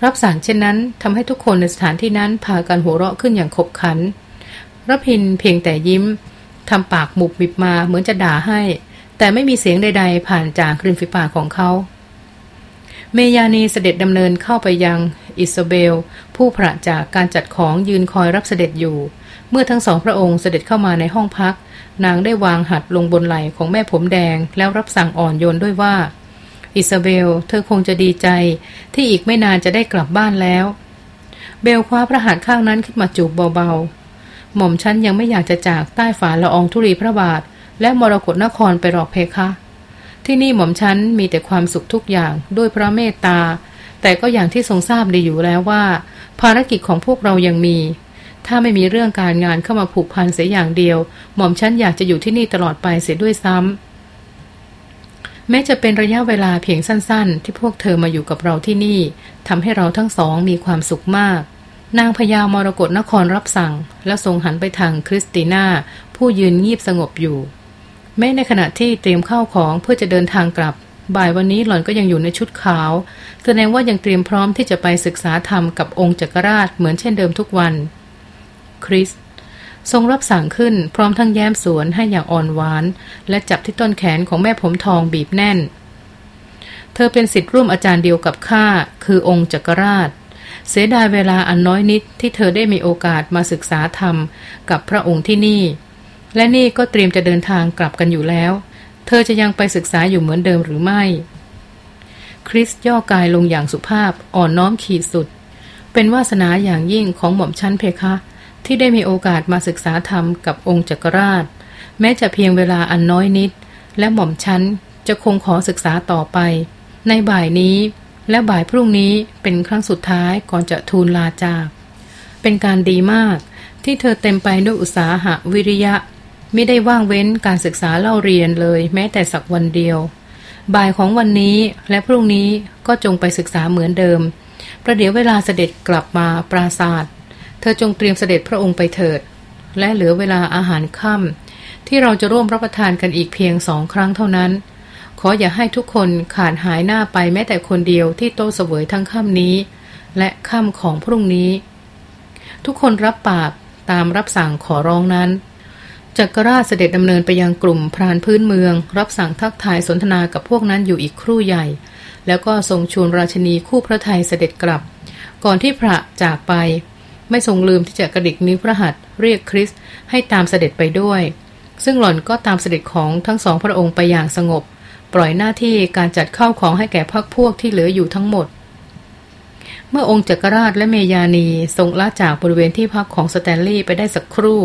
รับสั่งเช่นนั้นทำให้ทุกคนในสถานที่นั้นพากันหัวเราะขึ้นอย่างขบขันรพินเพียงแต่ยิ้ม ทำปากหมุบบิบมาเหมือนจะด่าให้ แต่ไม่มีเสียงใด ๆ ผ่านจากริมฝีปากของเขา เมยานีเสด็จดำเนินเข้าไปยังอิซาเบล ผู้พระจากการจัดของยืนคอยรับเสด็จอยู่ เมื่อทั้งสองพระองค์เสด็จเข้ามาในห้องพัก นางได้วางหัดลงบนไหล่ของแม่ผมแดงแล้วรับสั่งอ่อนโยนด้วยว่า อิซาเบล เธอคงจะดีใจ ที่อีกไม่นานจะได้กลับบ้านแล้ว เบลคว้าพระหัตถ์ข้างนั้นขึ้นมาจูบเบา หม่อมฉันยังไม่อยากจะจากใต้ฝาละอองธุรีพระบาท และมรกรนครไปหรอกเพคะ ที่นี่หม่อมฉันมีแต่ความสุขทุกอย่างด้วยพระเมตตา แต่ก็อย่างที่ทรงทราบดีอยู่แล้วว่า ภารกิจของพวกเรายังมี ถ้าไม่มีเรื่องการงานเข้ามาผูกพันเสียอย่างเดียว หม่อมฉันอยากจะอยู่ที่นี่ตลอดไปเสียด้วยซ้ำแม้จะเป็นระยะเวลาเพียงสั้น ๆ ที่พวกเธอมาอยู่กับเราที่นี่ทำให้เราทั้งสองมีความสุขมาก นางพญามรกรนครรับสั่ง แล้วทรงหันไปทางคริสติน่า ผู้ยืนงีบสงบอยู่ แม้ในขณะที่เตรียมข้าวของเพื่อจะเดินทางกลับ บ่ายวันนี้หล่อนก็ยังอยู่ในชุดขาว แสดงว่ายังเตรียมพร้อมที่จะไปศึกษาธรรมกับองค์จักรราชเหมือนเช่นเดิมทุกวัน คริส ทรงรับสั่งขึ้นพร้อมทั้งแย้มสวนให้อย่างอ่อนหวาน และจับที่ต้นแขนของแม่ผมทองบีบแน่น เธอเป็นสิทธิ์ร่วมอาจารย์เดียวกับข้าคือองค์จักรราช เสียดายเวลาอันน้อยนิดที่เธอได้มีโอกาสมาศึกษาธรรมกับพระองค์ที่นี่ และนี่ก็เตรียมจะเดินทางกลับกันอยู่แล้ว เธอจะยังไปศึกษาอยู่เหมือนเดิมหรือไม่ คริสย่อกายลงอย่างสุภาพอ่อนน้อมขีดสุด เป็นวาสนาอย่างยิ่งของหม่อมชั้นเพคะ ที่ได้มีโอกาสมาศึกษาธรรมกับองค์จักรราช แม้จะเพียงเวลาอันน้อยนิด และหม่อมชั้นจะคงขอศึกษาต่อไป ในบ่ายนี้ และบ่ายพรุ่งนี้เป็นครั้งสุดท้ายก่อนจะทูลลาจาก เป็นการดีมากที่เธอเต็มไปด้วยอุตสาหะวิริยะ ไม่ได้ว่างเว้นการศึกษาเล่าเรียนเลยแม้แต่สักวันเดียว บ่ายของวันนี้และพรุ่งนี้ก็จงไปศึกษาเหมือนเดิม ประเดี๋ยวเวลาเสด็จกลับมาปราศาสตร์เธอจงเตรียมเสด็จพระองค์ไปเถิด และเหลือเวลาอาหารค่ำที่เราจะร่วมรับประทานกันอีกเพียงสองครั้งเท่านั้น ขออย่าให้ทุกคนขาดหายหน้าไปแม้แต่คนเดียวที่โตเสวยทั้งค่ำนี้ และค่ำของพรุ่งนี้ ทุกคนรับปากตามรับสั่งขอร้องนั้นจักรราชเสด็จดำเนินไปยังกลุ่มพรานพื้นเมือง รับสั่งทักทายสนทนากับพวกนั้นอยู่อีกครู่ใหญ่ แล้วก็ทรงชวนราชนีคู่พระไทยเสด็จกลับ ก่อนที่พระจากไป ไม่ทรงลืมที่จะกระดิกนิ้วพระหัตถ์เรียกคริสให้ตามเสด็จไปด้วย ซึ่งหล่อนก็ตามเสด็จของทั้งสองพระองค์ไปอย่างสงบ ปล่อยหน้าที่การจัดเข้าของให้แก่พักพวกที่เหลืออยู่ทั้งหมด เมื่อองค์จักรราชและเมยานีทรงละจากบริเวณที่พักของสแตนลีย์ไปได้สักครู่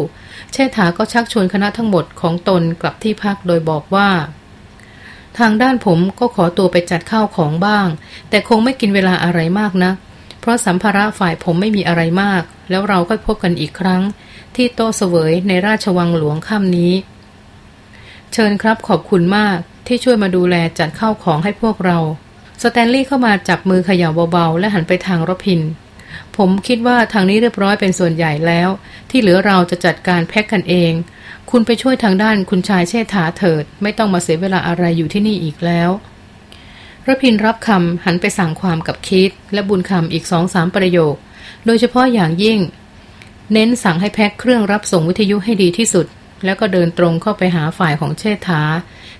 เชษฐาก็ชักชวนคณะทั้งหมดของตนกลับที่พักโดยบอกว่า ทางด้านผมก็ขอตัวไปจัดข้าวของบ้าง แต่คงไม่กินเวลาอะไรมากนะ เพราะสัมภาระฝ่ายผมไม่มีอะไรมาก แล้วเราก็พบกันอีกครั้ง ที่โตเสวยในราชวังหลวงค่ำนี้ เชิญครับขอบคุณมากที่ช่วยมาดูแลจัดข้าวของให้พวกเรา สแตนลีย์เข้ามาจับมือเขย่าเบาๆ และหันไปทางรพิน ผมคิดว่าทางนี้เรียบร้อยเป็นส่วนใหญ่แล้ว ที่เหลือเราจะจัดการแพ็กกันเอง คุณไปช่วยทางด้านคุณชายเชษฐาเถิด ไม่ต้องมาเสียเวลาอะไรอยู่ที่นี่อีกแล้วรพินรับคำหันไปสั่งความกับคิดและบุญคำอีกสองสามประโยค โดยเฉพาะอย่างยิ่ง เน้นสั่งให้แพ็คเครื่องรับส่งวิทยุให้ดีที่สุด แล้วก็เดินตรงเข้าไปหาฝ่ายของเชษฐา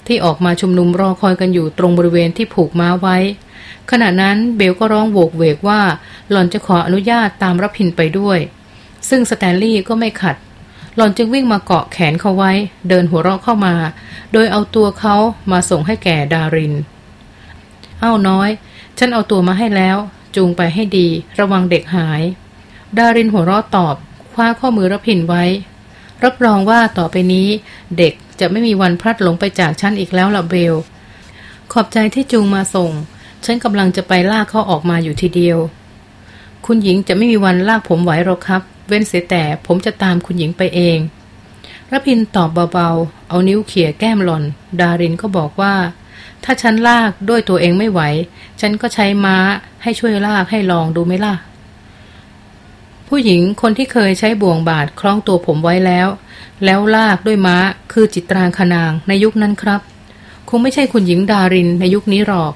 ที่ออกมาชุมนุมรอคอยกันอยู่ตรงบริเวณที่ผูกม้าไว้ ขณะนั้นเบลก็ร้องโวกเวกว่าหล่อนจะขออนุญาตตามรับพินไปด้วย ซึ่งสแตนลีย์ก็ไม่ขัด หล่อนจึงวิ่งมาเกาะแขนเขาไว้ เดินหัวเราะเข้ามา โดยเอาตัวเขามาส่งให้แก่ดาริน เอ้าน้อย ฉันเอาตัวมาให้แล้ว จูงไปให้ดี ระวังเด็กหาย ดารินหัวเราะตอบคว้าข้อมือรับพินไว้ รับรองว่าต่อไปนี้ เด็กจะไม่มีวันพลัดหลงไปจากฉันอีกแล้วล่ะเบล ขอบใจที่จูงมาส่ง ฉันกำลังจะไปลากเขาออกมาอยู่ทีเดียว คุณหญิงจะไม่มีวันลากผมไหวหรอกครับ เว้นเสียแต่ผมจะตามคุณหญิงไปเองรพินตอบเบาๆ เอานิ้วเขี่ยแก้มหล่อน ดารินก็บอกว่า ถ้าฉันลากด้วยตัวเองไม่ไหว ฉันก็ใช้ม้าให้ช่วยลากให้ลองดูไหมล่ะ ผู้หญิงคนที่เคยใช้บ่วงบาดคล้องตัวผมไว้แล้ว แล้วลากด้วยม้าคือจิตรางคนางในยุคนั้นครับ คงไม่ใช่คุณหญิงดารินในยุคนี้หรอก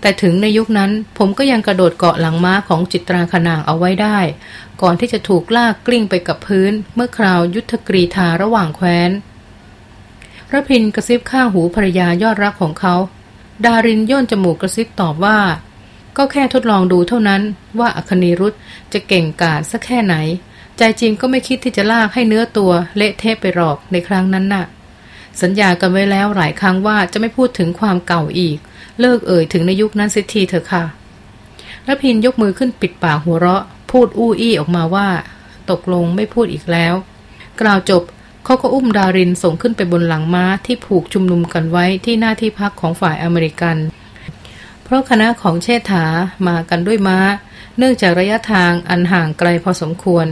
แต่ถึงในยุคนั้นผมก็ยังกระโดดเกาะหลังม้าของจิตราขนางเอาไว้ได้ ก่อนที่จะถูกลากกลิ้งไปกับพื้น เมื่อคราวยุทธกรีธาระหว่างแคว้นระพินกระซิบข้างหูภรรยายอดรักของเขา ดารินย่นจมูกกระซิบตอบว่า ก็แค่ทดลองดูเท่านั้นว่าอคนีรุธจะเก่งกาจสักแค่ไหน ใจจริงก็ไม่คิดที่จะลากให้เนื้อตัวเละเทะไปหรอกในครั้งนั้นน่ะ สัญญากันไว้แล้วหลายครั้งว่าจะไม่พูดถึงความเก่าอีก เลิกเอ่ยถึงในยุคนั้นสิทีเถอะค่ะระพินยกมือขึ้นปิดปากหัวเราะ พูดอู้อี้ออกมาว่า ตกลงไม่พูดอีกแล้ว กล่าวจบเขาก็อุ้มดารินส่งขึ้นไปบนหลังม้าที่ผูกชุมนุมกันไว้ที่หน้าที่พักของฝ่ายอเมริกัน ราะคณะของเชษฐามากันด้วยม้า เนื่องจากระยะทางอันห่างไกลพอสมควร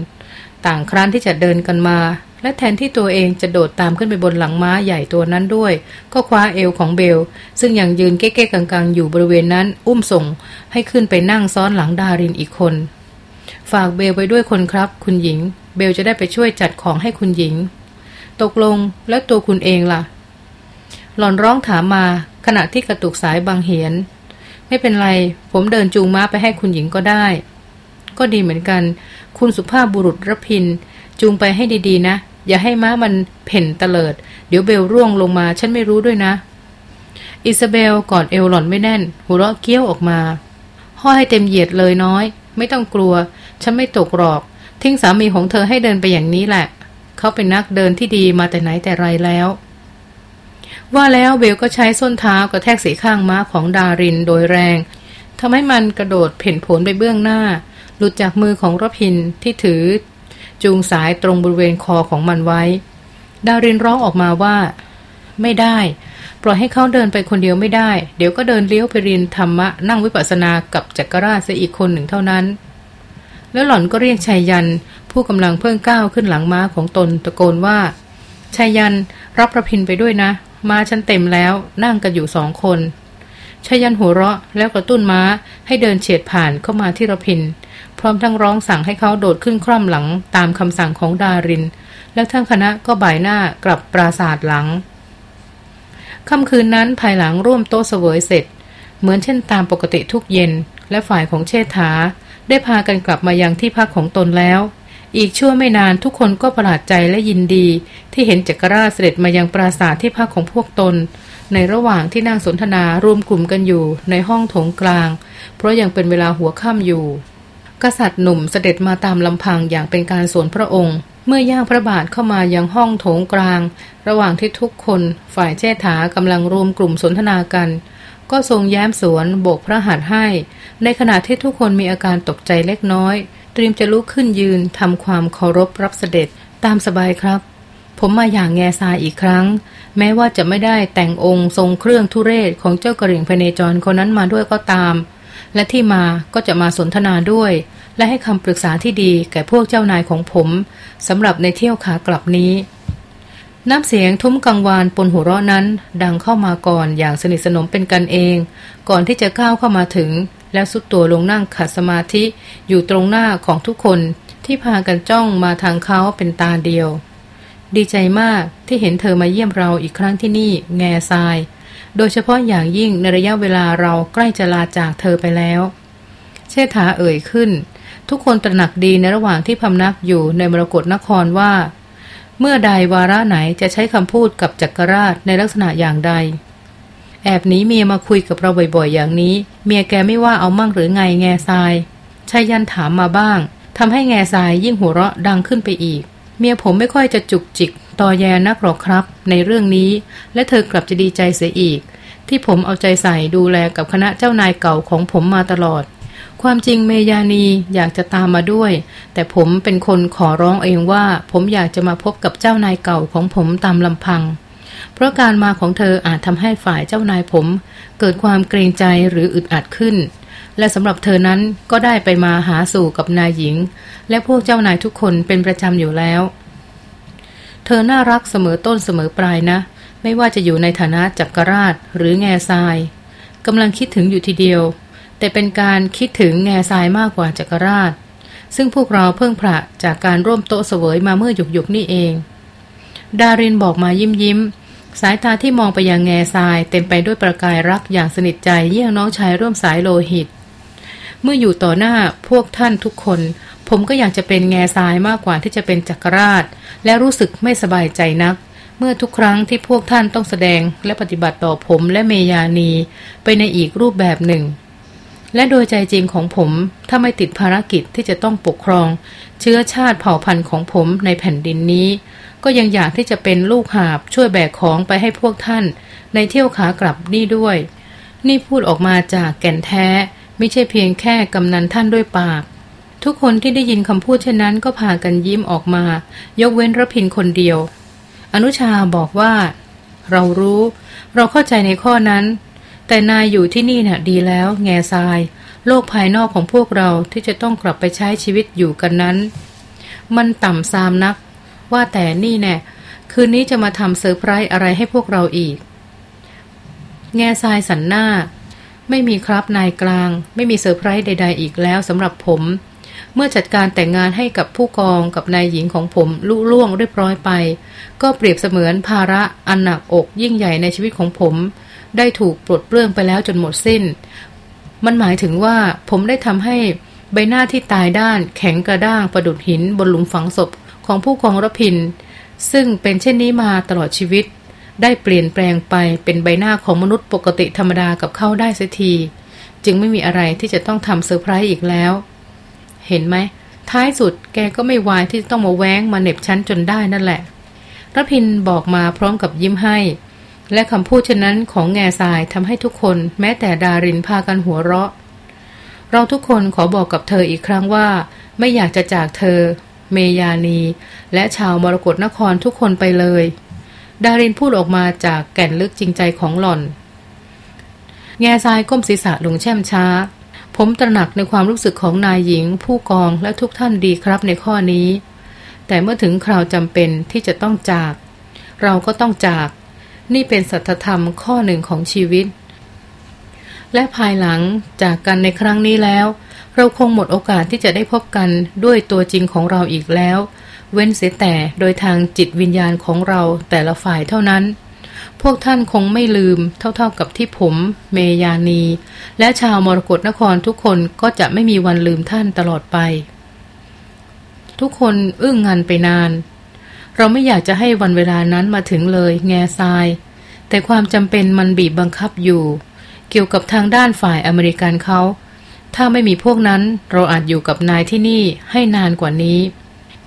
ต่างครั้นที่จะเดินกันมา และแทนที่ตัวเองจะโดดตามขึ้นไปบนหลังม้าใหญ่ตัวนั้นด้วย ก็คว้าเอวของเบล ซึ่งยังยืนเก๊ๆกังๆ อยู่บริเวณนั้นอุ้มส่ง ให้ขึ้นไปนั่งซ้อนหลังดารินอีกคน ฝากเบลไปด้วยคนครับ คุณหญิง เบลจะได้ไปช่วยจัดของให้คุณหญิง ตกลงแล้วตัวคุณเองล่ะ หล่อนร้องถามมาขณะที่กระตุกสายบางเหียน ไม่เป็นไร ผมเดินจูงม้าไปให้คุณหญิงก็ได้ ก็ดีเหมือนกัน คุณสุภาพบุรุษรพิน จูงไปให้ดีๆนะ อย่าให้ม้ามันเพ่นเตลิด เดี๋ยวเบลร่วงลงมา ฉันไม่รู้ด้วยนะ อิซาเบลกอนเอลหล่อนไม่แน่น หัวเราะเกี้ยวออกมาห้อให้เต็มเหยียดเลยน้อย ไม่ต้องกลัว ฉันไม่ตกหรอก ทิ้งสามีของเธอให้เดินไปอย่างนี้แหละ เขาเป็นนักเดินที่ดีมาแต่ไหนแต่ไรแล้ว ว่าแล้วเบลก็ใช้ส้นเท้ากระแทกสีข้างม้าของดารินโดยแรงทำให้มันกระโดดเพ่นผลไปเบื้องหน้า หลุดจากมือของรพินที่ถือ จูงสายตรงบริเวณคอของมันไว้ ดารินร้องออกมาว่า ไม่ได้ ปล่อยให้เขาเดินไปคนเดียวไม่ได้ เดี๋ยวก็เดินเลี้ยวไปเรียนธรรมะนั่งวิปัสสนากับจักรราชเสียอีกคนหนึ่งเท่านั้น แล้วหล่อนก็เรียกชายยัน ผู้กำลังเพิ่งก้าวขึ้นหลังม้าของตนตะโกนว่าชายยันรับประพินไปด้วยนะ มาฉันเต็มแล้วนั่งกันอยู่สองคนชายันหัวเราะแล้วกระตุ้นม้าให้เดินเฉียดผ่านเข้ามาที่ระพิน พร้อมทั้งร้องสั่งให้เขาโดดขึ้นคร่อมหลังตามคำสั่งของดาริน แล้วทั้งคณะก็บ่ายหน้ากลับปราศาสตร์หลังค่ำคืนนั้นภายหลังร่วมโต๊ะเสวยเสร็จ เหมือนเช่นตามปกติทุกเย็น และฝ่ายของเชษฐา ได้พากันกลับมายังที่พักของตนแล้ว อีกชั่วไม่นานทุกคนก็ประหลาดใจและยินดี ที่เห็นจักรราชเสด็จมายังปราสาทที่พักของพวกตน ในระหว่างที่นั่งสนทนารวมกลุ่มกันอยู่ในห้องโถงกลาง เพราะยังเป็นเวลาหัวค่ำอยู่ กษัตริย์หนุ่มเสด็จมาตามลำพังอย่างเป็นการสวนพระองค์ เมื่อย่างพระบาทเข้ามายังห้องโถงกลาง ระหว่างที่ทุกคนฝ่ายเชษฐากำลังรวมกลุ่มสนทนากัน ก็ทรงแย้มสวนโบกพระหัตถ์ให้ ในขณะที่ทุกคนมีอาการตกใจเล็กน้อย ตรียมจะลุกขึ้นยืนทำความเคารพรับเสด็จตามสบายครับ ผมมาอย่างแง่ทรายอีกครั้ง แม้ว่าจะไม่ได้แต่งองค์ทรงเครื่องทุเรศของเจ้ากระเหรี่ยงพเนจรคนนั้นมาด้วยก็ตาม และที่มาก็จะมาสนทนาด้วย และให้คำปรึกษาที่ดีแก่พวกเจ้านายของผมสำหรับในเที่ยวขากลับนี้น้ำเสียงทุ้มกังวานปนหัวเราะนั้น ดังเข้ามาก่อนอย่างสนิทสนมเป็นกันเอง ก่อนที่จะก้าวเข้ามาถึง แล้วสุดตัวลงนั่งขัดสมาธิอยู่ตรงหน้าของทุกคนที่พากันจ้องมาทางเขาเป็นตาเดียว ดีใจมากที่เห็นเธอมาเยี่ยมเราอีกครั้งที่นี่ แง่ทราย โดยเฉพาะอย่างยิ่งในระยะเวลาเราใกล้จะลาจากเธอไปแล้ว เชษฐาเอ่ยขึ้น ทุกคนตระหนักดีในระหว่างที่พำนักอยู่ในมรกรนครว่า เมื่อใดวาระไหนจะใช้คำพูดกับจักรราชในลักษณะอย่างใด อบหนีเมียมาคุยกับเราบ่อยๆ อย่างนี้ เมียแกไม่ว่าเอามั่งหรือไงแง่ทรายชายันถามมาบ้างทำให้แง่ทรายยิ่งหัวเราะดังขึ้นไปอีก เมียผมไม่ค่อยจะจุกจิกต่อแยนักหรอกครับ ในเรื่องนี้ และเธอกลับจะดีใจเสียอีก ที่ผมเอาใจใส่ดูแลกับคณะเจ้านายเก่าของผมมาตลอด ความจริงเมยานีอยากจะตามมาด้วย แต่ผมเป็นคนขอร้องเองว่า ผมอยากจะมาพบกับเจ้านายเก่าของผมตามลำพัง เพราะการมาของเธออาจทำให้ฝ่ายเจ้านายผม เกิดความเกรงใจหรืออึดอัดขึ้น และสำหรับเธอนั้นก็ได้ไปมาหาสู่กับนายหญิง และพวกเจ้านายทุกคนเป็นประจำอยู่แล้ว เธอน่ารักเสมอต้นเสมอปลายนะ ไม่ว่าจะอยู่ในฐานะจักรราชหรือแง่ทรายกำลังคิดถึงอยู่ทีเดียว แต่เป็นการคิดถึงแง่ทรายมากกว่าจักรราชซึ่งพวกเราเพิ่งพระจากการร่วมโต๊ะเสวยมาเมื่อหยุกๆนี่เอง ดารินบอกมายิ้มยิ้ม สายตาที่มองไปยังแง่ทราย เต็มไปด้วยประกายรักอย่างสนิทใจเยี่ยงน้องชายร่วมสายโลหิต เมื่ออยู่ต่อหน้าพวกท่านทุกคน ผมก็อยากจะเป็นแง่ทรายมากกว่าที่จะเป็นจักรราช และรู้สึกไม่สบายใจนัก เมื่อทุกครั้งที่พวกท่านต้องแสดงและปฏิบัติต่อผมและเมยานี ไปในอีกรูปแบบหนึ่ง และโดยใจจริงของผม ถ้าไม่ติดภารกิจที่จะต้องปกครอง เชื้อชาติเผ่าพันธุ์ของผมในแผ่นดินนี้ ก็ยังอยากที่จะเป็นลูกหาบช่วยแบกของไปให้พวกท่าน ในเที่ยวขากลับนี่ด้วย นี่พูดออกมาจากแก่นแท้ ไม่ใช่เพียงแค่กำนัลท่านด้วยปาก ทุกคนที่ได้ยินคำพูดเช่นนั้นก็พากันยิ้มออกมา ยกเว้นรพินทร์คนเดียว อนุชาบอกว่า เรารู้ เราเข้าใจในข้อนั้น แต่นายอยู่ที่นี่นะ่ะดีแล้ว แง่ทราย โลกภายนอกของพวกเราที่จะต้องกลับไปใช้ชีวิตอยู่กันนั้น มันต่ำซามนัก ว่าแต่นี่แน่ะคืนนี้จะมาทำเซอร์ไพรส์อะไรให้พวกเราอีก แง่ทรายสันหน้า ไม่มีครับนายกลาง ไม่มีเซอร์ไพรส์ใด ๆ อีกแล้วสำหรับผม เมื่อจัดการแต่งงานให้กับผู้กองกับนายหญิงของผมลุล่วงเรียบร้อยไป ก็เปรียบเสมือนภาระอันหนักอกยิ่งใหญ่ในชีวิตของผม ได้ถูกปลดเปลื้องไปแล้วจนหมดสิ้น มันหมายถึงว่าผมได้ทำให้ใบหน้าที่ตายด้านแข็งกระด้างประดุดหินบนหลุมฝังศพของผู้กองรพิน ซึ่งเป็นเช่นนี้มาตลอดชีวิต ได้เปลี่ยนแปลงไปเป็นใบหน้าของมนุษย์ปกติธรรมดากับเขาได้เสียที จึงไม่มีอะไรที่จะต้องทำเซอร์ไพรส์อีกแล้ว เห็นไหม ท้ายสุดแกก็ไม่วายที่ต้องมาแว้งมาเน็บชั้นจนได้นั่นแหละรพินบอกมาพร้อมกับยิ้มให้ และคำพูดเช่นนั้นของแง่ทรายทำให้ทุกคนแม้แต่ดารินพากันหัวเราะ เราทุกคนขอบอกกับเธออีกครั้งว่า ไม่อยากจะจากเธอ เมยานี และชาวมรกรนครทุกคนไปเลย ดารินพูดออกมาจากแก่นลึกจริงใจของหล่อน แง่ทรายก้มศีรษะลงแช่มช้า ผมตระหนักในความรู้สึกของนายหญิง ผู้กองและทุกท่านดีครับในข้อนี้ แต่เมื่อถึงคราวจำเป็นที่จะต้องจาก เราก็ต้องจาก นี่เป็นสัจธรรมข้อหนึ่งของชีวิต และภายหลังจากกันในครั้งนี้แล้ว เราคงหมดโอกาสที่จะได้พบกันด้วยตัวจริงของเราอีกแล้ว เว้นเสียแต่โดยทางจิตวิญญาณของเราแต่ละฝ่ายเท่านั้น พวกท่านคงไม่ลืมเท่าๆกับที่ผม เมยานี และชาวมรกรนครทุกคนก็จะไม่มีวันลืมท่านตลอดไป ทุกคนอึ้งงันไปนาน เราไม่อยากจะให้วันเวลานั้นมาถึงเลยแง่ทราย แต่ความจำเป็นมันบีบบังคับอยู่ เกี่ยวกับทางด้านฝ่ายอเมริกันเขาถ้าไม่มีพวกนั้นเราอาจอยู่กับนายที่นี่ให้นานกว่านี้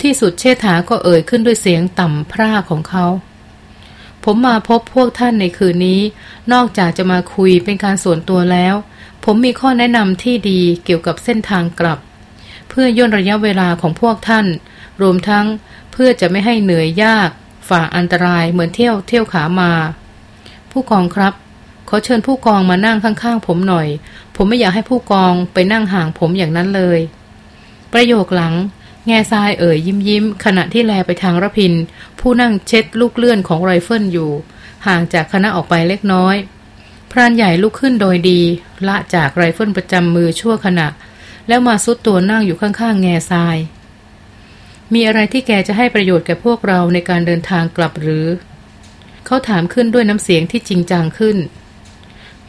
ที่สุดเชษฐาก็เอ่ยขึ้นด้วยเสียงต่ำพร่าของเขา ผมมาพบพวกท่านในคืนนี้ นอกจากจะมาคุยเป็นการส่วนตัวแล้ว ผมมีข้อแนะนำที่ดีเกี่ยวกับเส้นทางกลับ เพื่อย่นระยะเวลาของพวกท่าน รวมทั้ง เพื่อจะไม่ให้เหนื่อยยาก ฝ่าอันตรายเหมือนเที่ยวเที่ยวขามา ผู้กองครับขอเชิญผู้กองมานั่งข้างๆ ผมหน่อย ผมไม่อยากให้ผู้กองไปนั่งห่างผมอย่างนั้นเลย ประโยคหลัง แง่ทรายเอ่ยยิ้มยิ้มขณะที่แลไปทางรพินทร์ ผู้นั่งเช็ดลูกเลื่อนของไรเฟิลอยู่ ห่างจากคณะออกไปเล็กน้อย พรานใหญ่ลุกขึ้นโดยดี ละจากไรเฟิลประจำมือชั่วขณะ แล้วมาซุดตัวนั่งอยู่ข้างๆ แง่ทราย มีอะไรที่แกจะให้ประโยชน์แก่พวกเราในการเดินทางกลับหรือ เขาถามขึ้นด้วยน้ำเสียงที่จริงจังขึ้น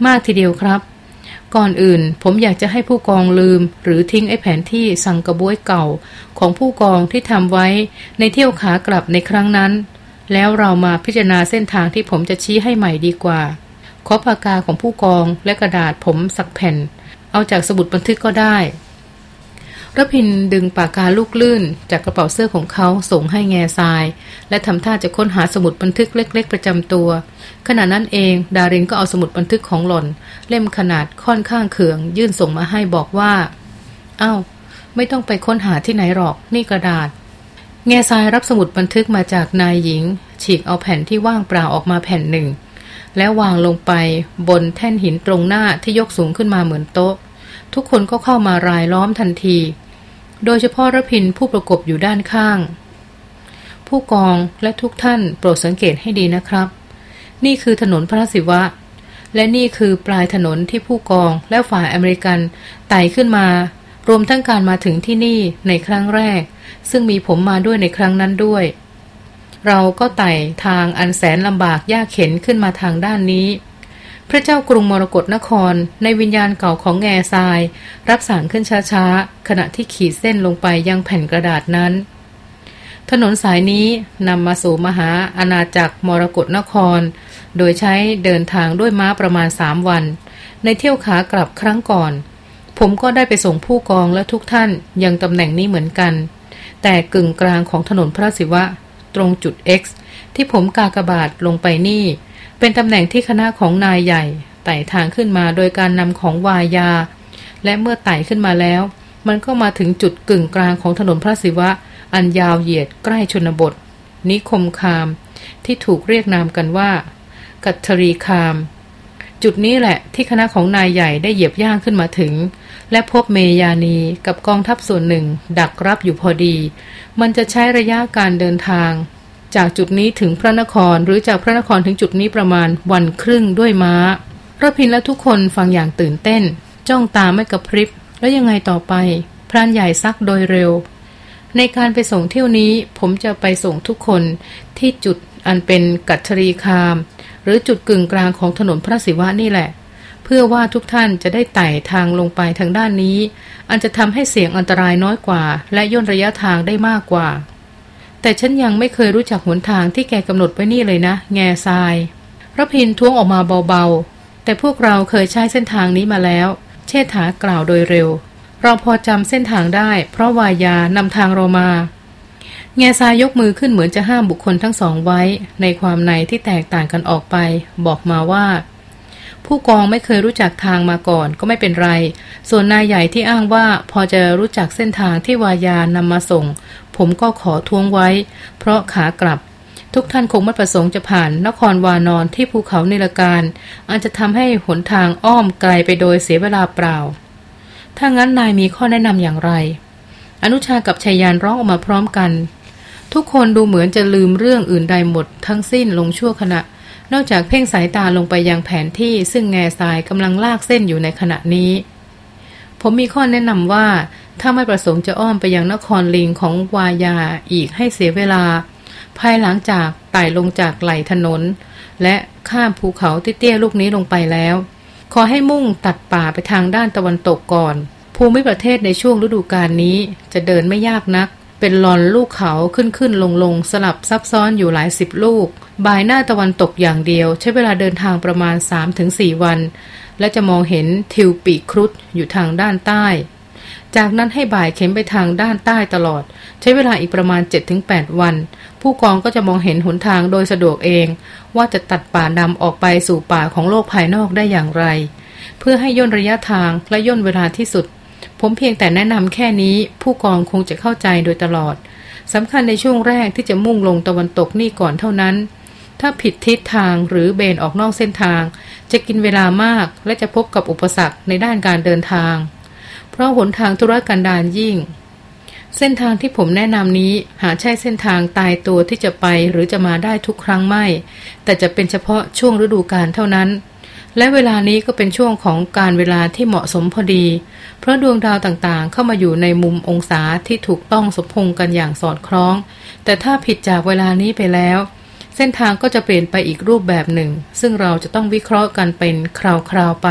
มากทีเดียวครับ ก่อนอื่นผมอยากจะให้ผู้กองลืม หรือทิ้งไอ้แผนที่สั่งกระบวยเก่าของผู้กองที่ทำไว้ในเที่ยวขากลับในครั้งนั้น แล้วเรามาพิจารณาเส้นทางที่ผมจะชี้ให้ใหม่ดีกว่า ขอปากกาของผู้กองและกระดาษผมสักแผ่น เอาจากสมุดบันทึกก็ได้ ระพินดึงปากกาลูกลื่น จากกระเป๋าเสื้อของเขาส่งให้แง่ทราย และทำท่าจะค้นหาสมุดบันทึกเล็ก ๆ ประจำตัว ขณะนั้นเอง ดารินก็เอาสมุดบันทึกของหล่อน เล่มขนาดค่อนข้างเขือง ยื่นส่งมาให้บอกว่าอา้าวไม่ต้องไปค้นหาที่ไหนหรอกนี่กระดาษ แง่ทรายรับสมุดบันทึกมาจากนายหญิง ฉีกเอาแผ่นที่ว่างเปล่าออกมาแผ่นหนึ่ง แล้ววางลงไปบนแท่นหินตรงหน้าที่ยกสูงขึ้นมาเหมือนโต๊ะ ทุกคนก็เข้ามารายล้อมทันที โดยเฉพาะระพินผู้ประกบอยู่ด้านข้าง ผู้กองและทุกท่านโปรดสังเกตให้ดีนะครับ นี่คือถนนพระศิวะ และนี่คือปลายถนนที่ผู้กองและฝ่ายอเมริกันไต่ขึ้นมา รวมทั้งการมาถึงที่นี่ในครั้งแรก ซึ่งมีผมมาด้วยในครั้งนั้นด้วย เราก็ไต่ทางอันแสนลำบากยากเข็นขึ้นมาทางด้านนี้ พระเจ้ากรุงมรกรนคร ในวิญญาณเก่าของแง่ทราย รับสั่งขึ้นช้าๆ ขณะที่ขีดเส้นลงไปยังแผ่นกระดาษนั้น ถนนสายนี้นำมาสู่มหาอาณาจักรมรกรนคร โดยใช้เดินทางด้วยม้าประมาณสามวัน ในเที่ยวขากลับครั้งก่อน ผมก็ได้ไปส่งผู้กองและทุกท่านยังตำแหน่งนี้เหมือนกัน แต่กึ่งกลางของถนนพระศิวะ ตรงจุด X ที่ผมกากบาทลงไปนี่ เป็นตำแหน่งที่คณะของนายใหญ่ ไต่ทางขึ้นมาโดยการนำของวายา และเมื่อไต่ขึ้นมาแล้ว มันก็มาถึงจุดกึ่งกลางของถนนพระศิวะ อันยาวเหยียดใกล้ชนบท นิคมคาม ที่ถูกเรียกนามกันว่า กัตรีคาม จุดนี้แหละที่คณะของนายใหญ่ได้เหยียบย่างขึ้นมาถึง และพบเมยานีกับกองทัพส่วนหนึ่ง ดักรับอยู่พอดี มันจะใช้ระยะการเดินทาง จากจุดนี้ถึงพระนครหรือจากพระนครถึงจุดนี้ประมาณวันครึ่งด้วยม้าระพินและทุกคนฟังอย่างตื่นเต้น จ้องตาไม่กระพริบ แล้วยังไงต่อไปพรานใหญ่ซักโดยเร็ว ในการไปส่งเที่ยวนี้ผมจะไปส่งทุกคนที่จุดอันเป็นกัตชรีคาม หรือจุดกึ่งกลางของถนนพระศิวะนี่แหละ เพื่อว่าทุกท่านจะได้ไต่ทางลงไปทางด้านนี้ อันจะทำให้เสี่ยงอันตรายน้อยกว่า และย่นระยะทางได้มากกว่า แต่ฉันยังไม่เคยรู้จักหนทางที่แกกำหนดไว้นี่เลยนะ แง่ทรายระพินท้วงออกมาเบาๆ แต่พวกเราเคยใช้เส้นทางนี้มาแล้ว เชษฐากล่าวโดยเร็ว เราพอจำเส้นทางได้ เพราะวายานำทางเรามา แง่ทรายยกมือขึ้นเหมือนจะห้ามบุคคลทั้งสองไว้ ในความในที่แตกต่างกันออกไป บอกมาว่าผู้กองไม่เคยรู้จักทางมาก่อนก็ไม่เป็นไร ส่วนนายใหญ่ที่อ้างว่าพอจะรู้จักเส้นทางที่วายานำมาส่ง ผมก็ขอทวงไว้ เพราะขากลับ ทุกท่านคงไม่ประสงค์จะผ่านนครวานอนที่ภูเขาเนรการอาจจะทำให้หนทางอ้อมไกลไปโดยเสียเวลาเปล่า ถ้างั้นนายมีข้อแนะนำอย่างไร อนุชากับชายยานร้องออกมาพร้อมกัน ทุกคนดูเหมือนจะลืมเรื่องอื่นใดหมด ทั้งสิ้นลงชั่วขณะ นอกจากเพ่งสายตาลงไปยังแผนที่ซึ่งแง่ทรายกำลังลากเส้นอยู่ในขณะนี้ผมมีข้อแนะนำว่า ถ้าไม่ประสงค์จะอ้อมไปยังนครลิงของวายาอีกให้เสียเวลา ภายหลังจากไต่ลงจากไหลถนน และข้ามภูเขาเตี้ยๆลูกนี้ลงไปแล้ว ขอให้มุ่งตัดป่าไปทางด้านตะวันตกก่อน ภูมิประเทศในช่วงฤดูกาลนี้จะเดินไม่ยากนัก เป็นลอนลูกเขาขึ้นขึ้นลงลงสลับซับซ้อนอยู่หลายสิบลูก บ่ายหน้าตะวันตกอย่างเดียว ใช้เวลาเดินทางประมาณ 3-4 วัน และจะมองเห็นทิวปีครุฑอยู่ทางด้านใต้ จากนั้นให้บ่ายเข็มไปทางด้านใต้ตลอด ใช้เวลาอีกประมาณ 7-8 วัน ผู้กองก็จะมองเห็นหนทางโดยสะดวกเอง ว่าจะตัดป่าดำออกไปสู่ป่าของโลกภายนอกได้อย่างไร เพื่อให้ย่นระยะทางและย่นเวลาที่สุด ผมเพียงแต่แนะนำแค่นี้ ผู้กองคงจะเข้าใจโดยตลอดสำคัญในช่วงแรกที่จะมุ่งลงตะวันตกนี่ก่อนเท่านั้น ถ้าผิดทิศทางหรือเบนออกนอกเส้นทาง จะกินเวลามากและจะพบกับอุปสรรคในด้านการเดินทาง เพราะหนทางธุรกันดารยิ่ง เส้นทางที่ผมแนะนำนี้หาใช่เส้นทางตายตัวที่จะไปหรือจะมาได้ทุกครั้งไม่ แต่จะเป็นเฉพาะช่วงฤดูกาลเท่านั้น และเวลานี้ก็เป็นช่วงของการเวลาที่เหมาะสมพอดี เพราะดวงดาวต่างๆ เข้ามาอยู่ในมุมองศาที่ถูกต้องสมพงกันอย่างสอดคล้อง แต่ถ้าผิดจากเวลานี้ไปแล้วเส้นทางก็จะเปลี่ยนไปอีกรูปแบบหนึ่ง ซึ่งเราจะต้องวิเคราะห์กันเป็นคราวๆไป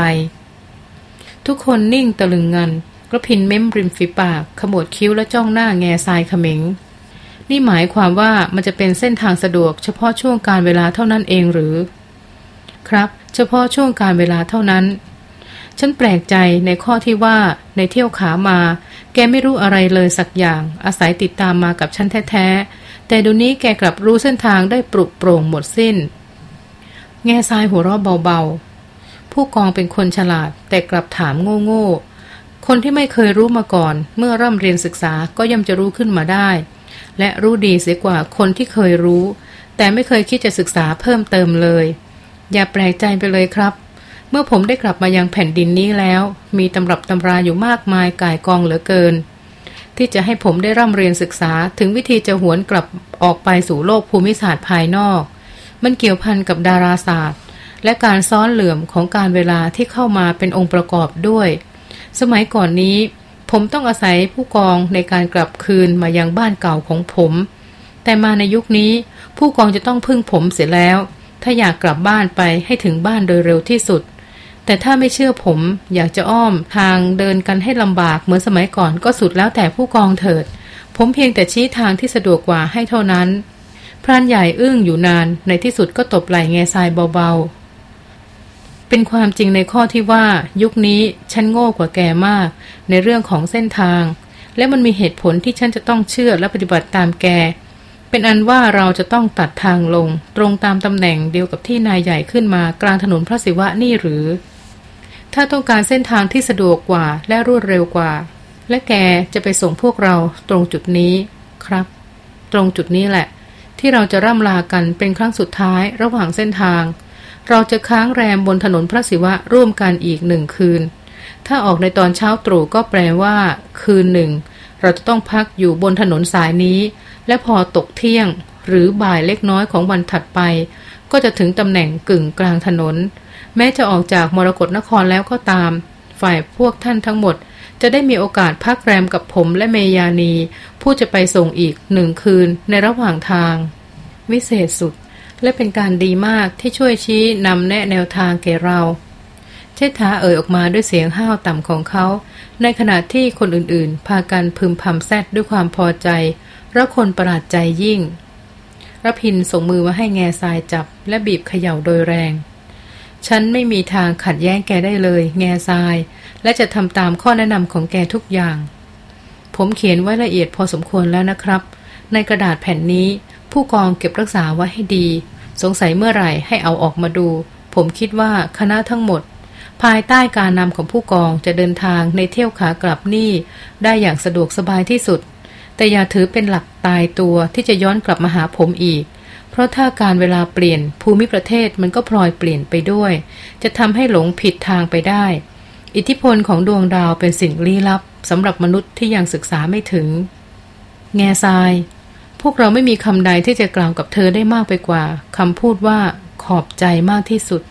ทุกคนนิ่งตะลึงงัน ระพินเม้มริมฝีปาก ขมวดคิ้วและจ้องหน้าแง่ทรายเขม็ง นี่หมายความว่ามันจะเป็นเส้นทางสะดวก เฉพาะช่วงการเวลาเท่านั้นเองหรือ ครับ เฉพาะช่วงการเวลาเท่านั้น ฉันแปลกใจในข้อที่ว่าในเที่ยวขามา แกไม่รู้อะไรเลยสักอย่าง อาศัยติดตามมากับฉันแท้ๆ แต่ดูนี้แกกลับรู้เส้นทางได้ปรุโปร่งหมดสิ้น แง่ทรายหัวเราะเบาๆผู้กองเป็นคนฉลาดแต่กลับถามโง่ๆ คนที่ไม่เคยรู้มาก่อน เมื่อร่ำเรียนศึกษาก็ย่อมจะรู้ขึ้นมาได้ และรู้ดีเสียกว่าคนที่เคยรู้ แต่ไม่เคยคิดจะศึกษาเพิ่มเติมเลย อย่าแปลกใจไปเลยครับ เมื่อผมได้กลับมายังแผ่นดินนี้แล้ว มีตำรับตำราอยู่มากมายก่ายกองเหลือเกิน ที่จะให้ผมได้ร่ำเรียนศึกษาถึงวิธีจะหวนกลับออกไปสู่โลกภูมิศาสตร์ภายนอก มันเกี่ยวพันกับดาราศาสตร์ และการซ้อนเหลื่อมของการเวลาที่เข้ามาเป็นองค์ประกอบด้วย สมัยก่อนนี้ ผมต้องอาศัยผู้กองในการกลับคืนมายังบ้านเก่าของผม แต่มาในยุคนี้ ผู้กองจะต้องพึ่งผมเสียแล้ว ถ้าอยากกลับบ้านไปให้ถึงบ้านโดยเร็วที่สุด แต่ถ้าไม่เชื่อผมอยากจะอ้อมทางเดินกันให้ลำบากเหมือนสมัยก่อนก็สุดแล้วแต่ผู้กองเถิด ผมเพียงแต่ชี้ทางที่สะดวกกว่าให้เท่านั้นพรานใหญ่อึ้งอยู่นานในที่สุดก็ตบไหล่แง่ทรายเบา เป็นความจริงในข้อที่ว่า ยุคนี้ฉันโง่กว่าแกมาก ในเรื่องของเส้นทาง และมันมีเหตุผลที่ฉันจะต้องเชื่อและปฏิบัติตามแก เป็นอันว่าเราจะต้องตัดทางลง ตรงตามตำแหน่งเดียวกับที่นายใหญ่ขึ้นมากลางถนนพระศิวะนี่หรือ ถ้าต้องการเส้นทางที่สะดวกกว่าและรวดเร็วกว่า และแกจะไปส่งพวกเราตรงจุดนี้ครับ ตรงจุดนี้แหละ ที่เราจะร่ำลากันเป็นครั้งสุดท้ายระหว่างเส้นทาง เราจะค้างแรมบนถนนพระศิวะร่วมกันอีกหนึ่งคืน ถ้าออกในตอนเช้าตรู่ก็แปลว่า คืนหนึ่ง เราจะต้องพักอยู่บนถนนสายนี้ และพอตกเที่ยง หรือบ่ายเล็กน้อยของวันถัดไป ก็จะถึงตำแหน่งกึ่งกลางถนน แม้จะออกจากมรกรนครแล้วก็ตาม ฝ่ายพวกท่านทั้งหมด จะได้มีโอกาสพักแรมกับผมและเมยานี ผู้จะไปส่งอีกหนึ่งคืนในระหว่างทาง วิเศษสุด และเป็นการดีมากที่ช่วยชี้นำแนะแนวทางแก่เรา เชษฐาเอ่ยออกมาด้วยเสียงห้าวต่ำของเขา ในขณะที่คนอื่นๆ พากันพึมพำแซดด้วยความพอใจและคนประหลาดใจยิ่งรพินส่งมือมาให้แง่ทรายจับ และบีบเขย่าโดยแรง ฉันไม่มีทางขัดแย้งแกได้เลย แง่ทราย และจะทำตามข้อแนะนำของแกทุกอย่าง ผมเขียนไว้ละเอียดพอสมควรแล้วนะครับ ในกระดาษแผ่นนี้ผู้กองเก็บรักษาไว้ให้ดี สงสัยเมื่อไหร่ให้เอาออกมาดู ผมคิดว่าคณะทั้งหมด ภายใต้การนำของผู้กองจะเดินทางในเที่ยวขากลับนี่ ได้อย่างสะดวกสบายที่สุด แต่อย่าถือเป็นหลักตายตัวที่จะย้อนกลับมาหาผมอีก เพราะถ้าการเวลาเปลี่ยนภูมิประเทศมันก็พลอยเปลี่ยนไปด้วย จะทำให้หลงผิดทางไปได้ อิทธิพลของดวงดาวเป็นสิ่งลี้ลับสำหรับมนุษย์ที่ยังศึกษาไม่ถึง แง่ทราย พวกเราไม่มีคำใดที่จะกล่าวกับเธอได้มากไปกว่าคำพูดว่าขอบใจมากที่สุด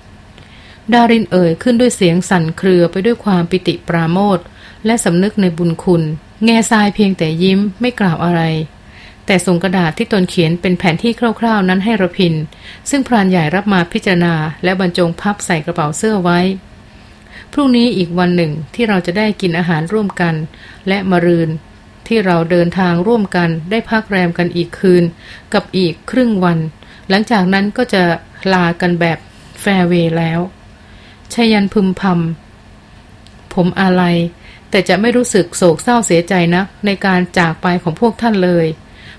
ดารินเอ่ยขึ้นด้วยเสียงสั่นเครือไปด้วยความปิติปราโมทและสำนึกในบุญคุณ แง่ทรายเพียงแต่ยิ้มไม่กล่าวอะไร แต่ส่งกระดาษที่ตนเขียนเป็นแผนที่คร่าวๆ นั้นให้ระพิน ซึ่งพรานใหญ่รับมาพิจารณา และบรรจงพับใส่กระเป๋าเสื้อไว้ พรุ่งนี้อีกวันหนึ่งที่เราจะได้กินอาหารร่วมกัน และมรืน ที่เราเดินทางร่วมกันได้พักแรมกันอีกคืน กับอีกครึ่งวัน หลังจากนั้นก็จะลากันแบบแฟร์เวย์แล้วชยันพึมพำผมอะไร แต่จะไม่รู้สึกโศกเศร้าเสียใจนะในการจากไปของพวกท่านเลย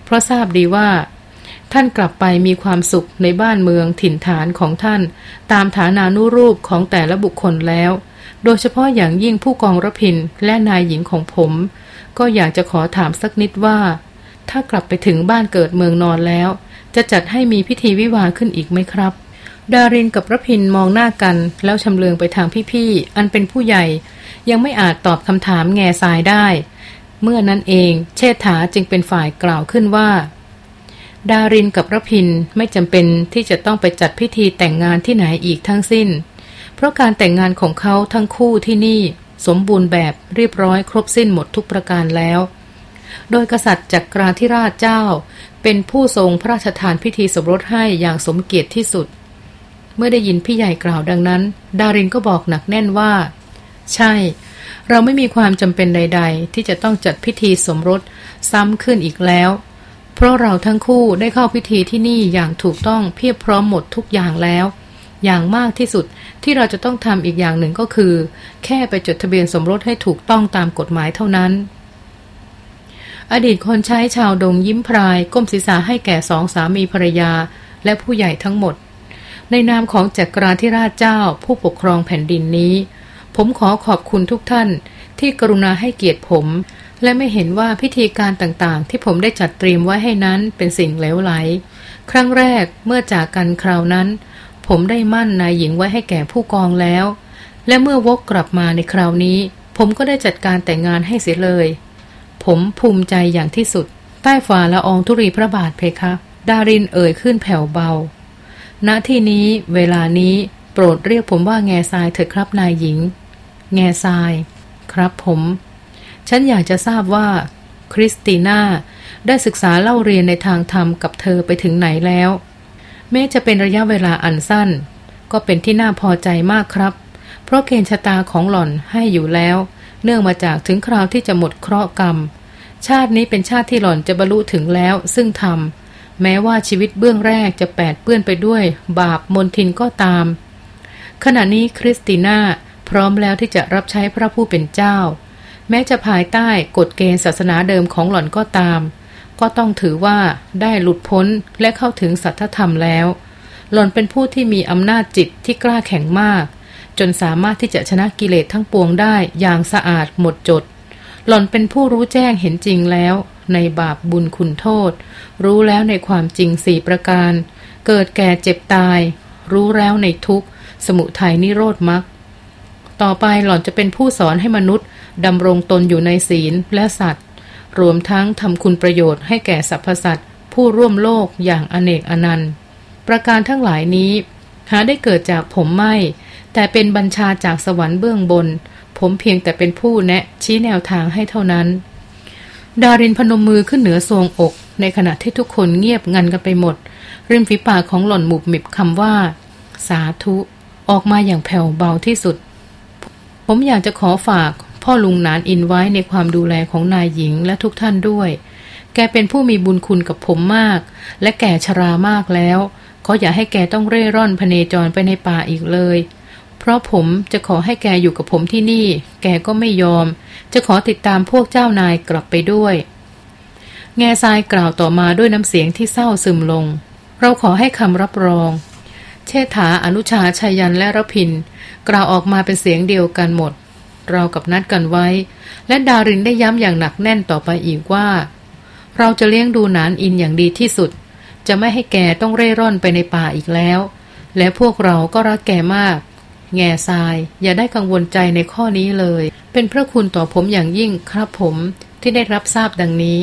เพราะทราบดีว่า ท่านกลับไปมีความสุขในบ้านเมืองถิ่นฐานของท่าน ตามฐานานุรูปของแต่ละบุคคลแล้ว โดยเฉพาะอย่างยิ่งผู้กองรพินและนายหญิงของผม ก็อยากจะขอถามสักนิดว่า ถ้ากลับไปถึงบ้านเกิดเมืองนอนแล้ว จะจัดให้มีพิธีวิวาขึ้นอีกไหมครับ ดารินกับรพินมองหน้ากัน แล้วชำเลืองไปทางพี่ๆอันเป็นผู้ใหญ่ ยังไม่อาจตอบคำถามแง่ทรายได้ เมื่อนั้นเอง เชษฐาจึงเป็นฝ่ายกล่าวขึ้นว่า ดารินกับรพินไม่จำเป็นที่จะต้องไปจัดพิธีแต่งงานที่ไหนอีกทั้งสิ้น เพราะการแต่งงานของเขาทั้งคู่ที่นี่ สมบูรณ์แบบเรียบร้อยครบสิ้นหมดทุกประการแล้ว โดยกษัตริย์จักราธิราชเจ้า เป็นผู้ทรงพระราชทานพิธีสมรสให้อย่างสมเกียรติที่สุด เมื่อได้ยินพี่ใหญ่กล่าวดังนั้น ดารินก็บอกหนักแน่นว่า ใช่ เราไม่มีความจำเป็นใด ๆ ที่จะต้องจัดพิธีสมรสซ้ำขึ้นอีกแล้ว เพราะเราทั้งคู่ได้เข้าพิธีที่นี่อย่างถูกต้องเพียบพร้อมหมดทุกอย่างแล้ว อย่างมากที่สุด ที่เราจะต้องทำอีกอย่างหนึ่งก็คือ แค่ไปจดทะเบียนสมรสให้ถูกต้องตามกฎหมายเท่านั้น อดีตคนใช้ชาวดงยิ้มพราย ก้มศีรษะให้แก่สองสามีภรรยา และผู้ใหญ่ทั้งหมด ในนามของจักราธิราชเจ้า ผู้ปกครองแผ่นดินนี้ ผมขอขอบคุณทุกท่าน ที่กรุณาให้เกียรติผม และไม่เห็นว่าพิธีการต่างๆ ที่ผมได้จัดเตรียมไว้ให้นั้นเป็นสิ่งเลวไหล ครั้งแรกเมื่อจากกันคราวนั้น ผมได้มั่นนายหญิงไว้ให้แก่ผู้กองแล้ว และเมื่อวกกลับมาในคราวนี้ ผมก็ได้จัดการแต่งงานให้เสียเลย ผมภูมิใจอย่างที่สุด ใต้ฝ่าละอองธุรีพระบาทเพคะ ดารินเอ่ยขึ้นแผ่วเบา ณที่นี้เวลานี้โปรดเรียกผมว่าแง่ทรายเถิดครับนายหญิง แง่ทราย ครับผม ฉันอยากจะทราบว่า คริสติน่าได้ศึกษาเล่าเรียนในทางธรรมกับเธอไปถึงไหนแล้ว แม้จะเป็นระยะเวลาอันสั้น ก็เป็นที่น่าพอใจมากครับ เพราะเกณฑ์ชะตาของหล่อนให้อยู่แล้ว เนื่องมาจากถึงคราวที่จะหมดเคราะห์กรรม ชาตินี้เป็นชาติที่หล่อนจะบรรลุถึงแล้วซึ่งธรรมแม้ว่าชีวิตเบื้องแรกจะแปดเปื้อนไปด้วย บาปมนทินก็ตาม ขณะนี้คริสติน่าพร้อมแล้วที่จะรับใช้พระผู้เป็นเจ้า แม้จะภายใต้กฎเกณฑ์ศาสนาเดิมของหล่อนก็ตาม ก็ต้องถือว่าได้หลุดพ้นและเข้าถึงสัทธธรรมแล้ว หล่อนเป็นผู้ที่มีอำนาจจิตที่กล้าแข็งมาก จนสามารถที่จะชนะกิเลสทั้งปวงได้อย่างสะอาดหมดจด หล่อนเป็นผู้รู้แจ้งเห็นจริงแล้ว ในบาปบุญคุณโทษ รู้แล้วในความจริงสี่ประการ เกิดแก่เจ็บตาย รู้แล้วในทุกสมุทัยนิโรธมรรคต่อไปหล่อนจะเป็นผู้สอนให้มนุษย์ดำรงตนอยู่ในศีลและสัตว์ รวมทั้งทำคุณประโยชน์ให้แก่สรรพสัตว์ผู้ร่วมโลกอย่างอเนกอนันต์ ประการทั้งหลายนี้ หาได้เกิดจากผมไม่ แต่เป็นบัญชาจากสวรรค์เบื้องบน ผมเพียงแต่เป็นผู้แนะชี้แนวทางให้เท่านั้น ดารินพนมมือขึ้นเหนือทรวงอก ในขณะที่ทุกคนเงียบงันกันไปหมด ริมฝีปากของหล่อนหมุบหมิบคำว่า สาธุ ออกมาอย่างแผ่วเบาที่สุด ผมอยากจะขอฝาก พ่อลุงนานอินไว้ในความดูแลของนายหญิงและทุกท่านด้วย แกเป็นผู้มีบุญคุณกับผมมาก และแก่ชรามากแล้วขาอย่าให้แกต้องเร่ร่อนพเนจรไปในป่าอีกเลย เพราะผมจะขอให้แกอยู่กับผมที่นี่ แกก็ไม่ยอม จะขอติดตามพวกเจ้านายกลับไปด้วย แง่ทรายกล่าวต่อมาด้วยน้ำเสียงที่เศร้าซึมลง เราขอให้คำรับรอง เชษฐาอนุชาชายันและรพิน กล่าวออกมาเป็นเสียงเดียวกันหมด เรากับนัดกันไว้ และดารินได้ย้ำอย่างหนักแน่นต่อไปอีกว่า เราจะเลี้ยงดูนานอินอย่างดีที่สุด จะไม่ให้แกต้องเร่ร่อนไปในป่าอีกแล้ว และพวกเราก็รักแกมาก แง่ทราย อย่าได้กังวลใจในข้อนี้เลย เป็นพระคุณต่อผมอย่างยิ่งครับผมที่ได้รับทราบดังนี้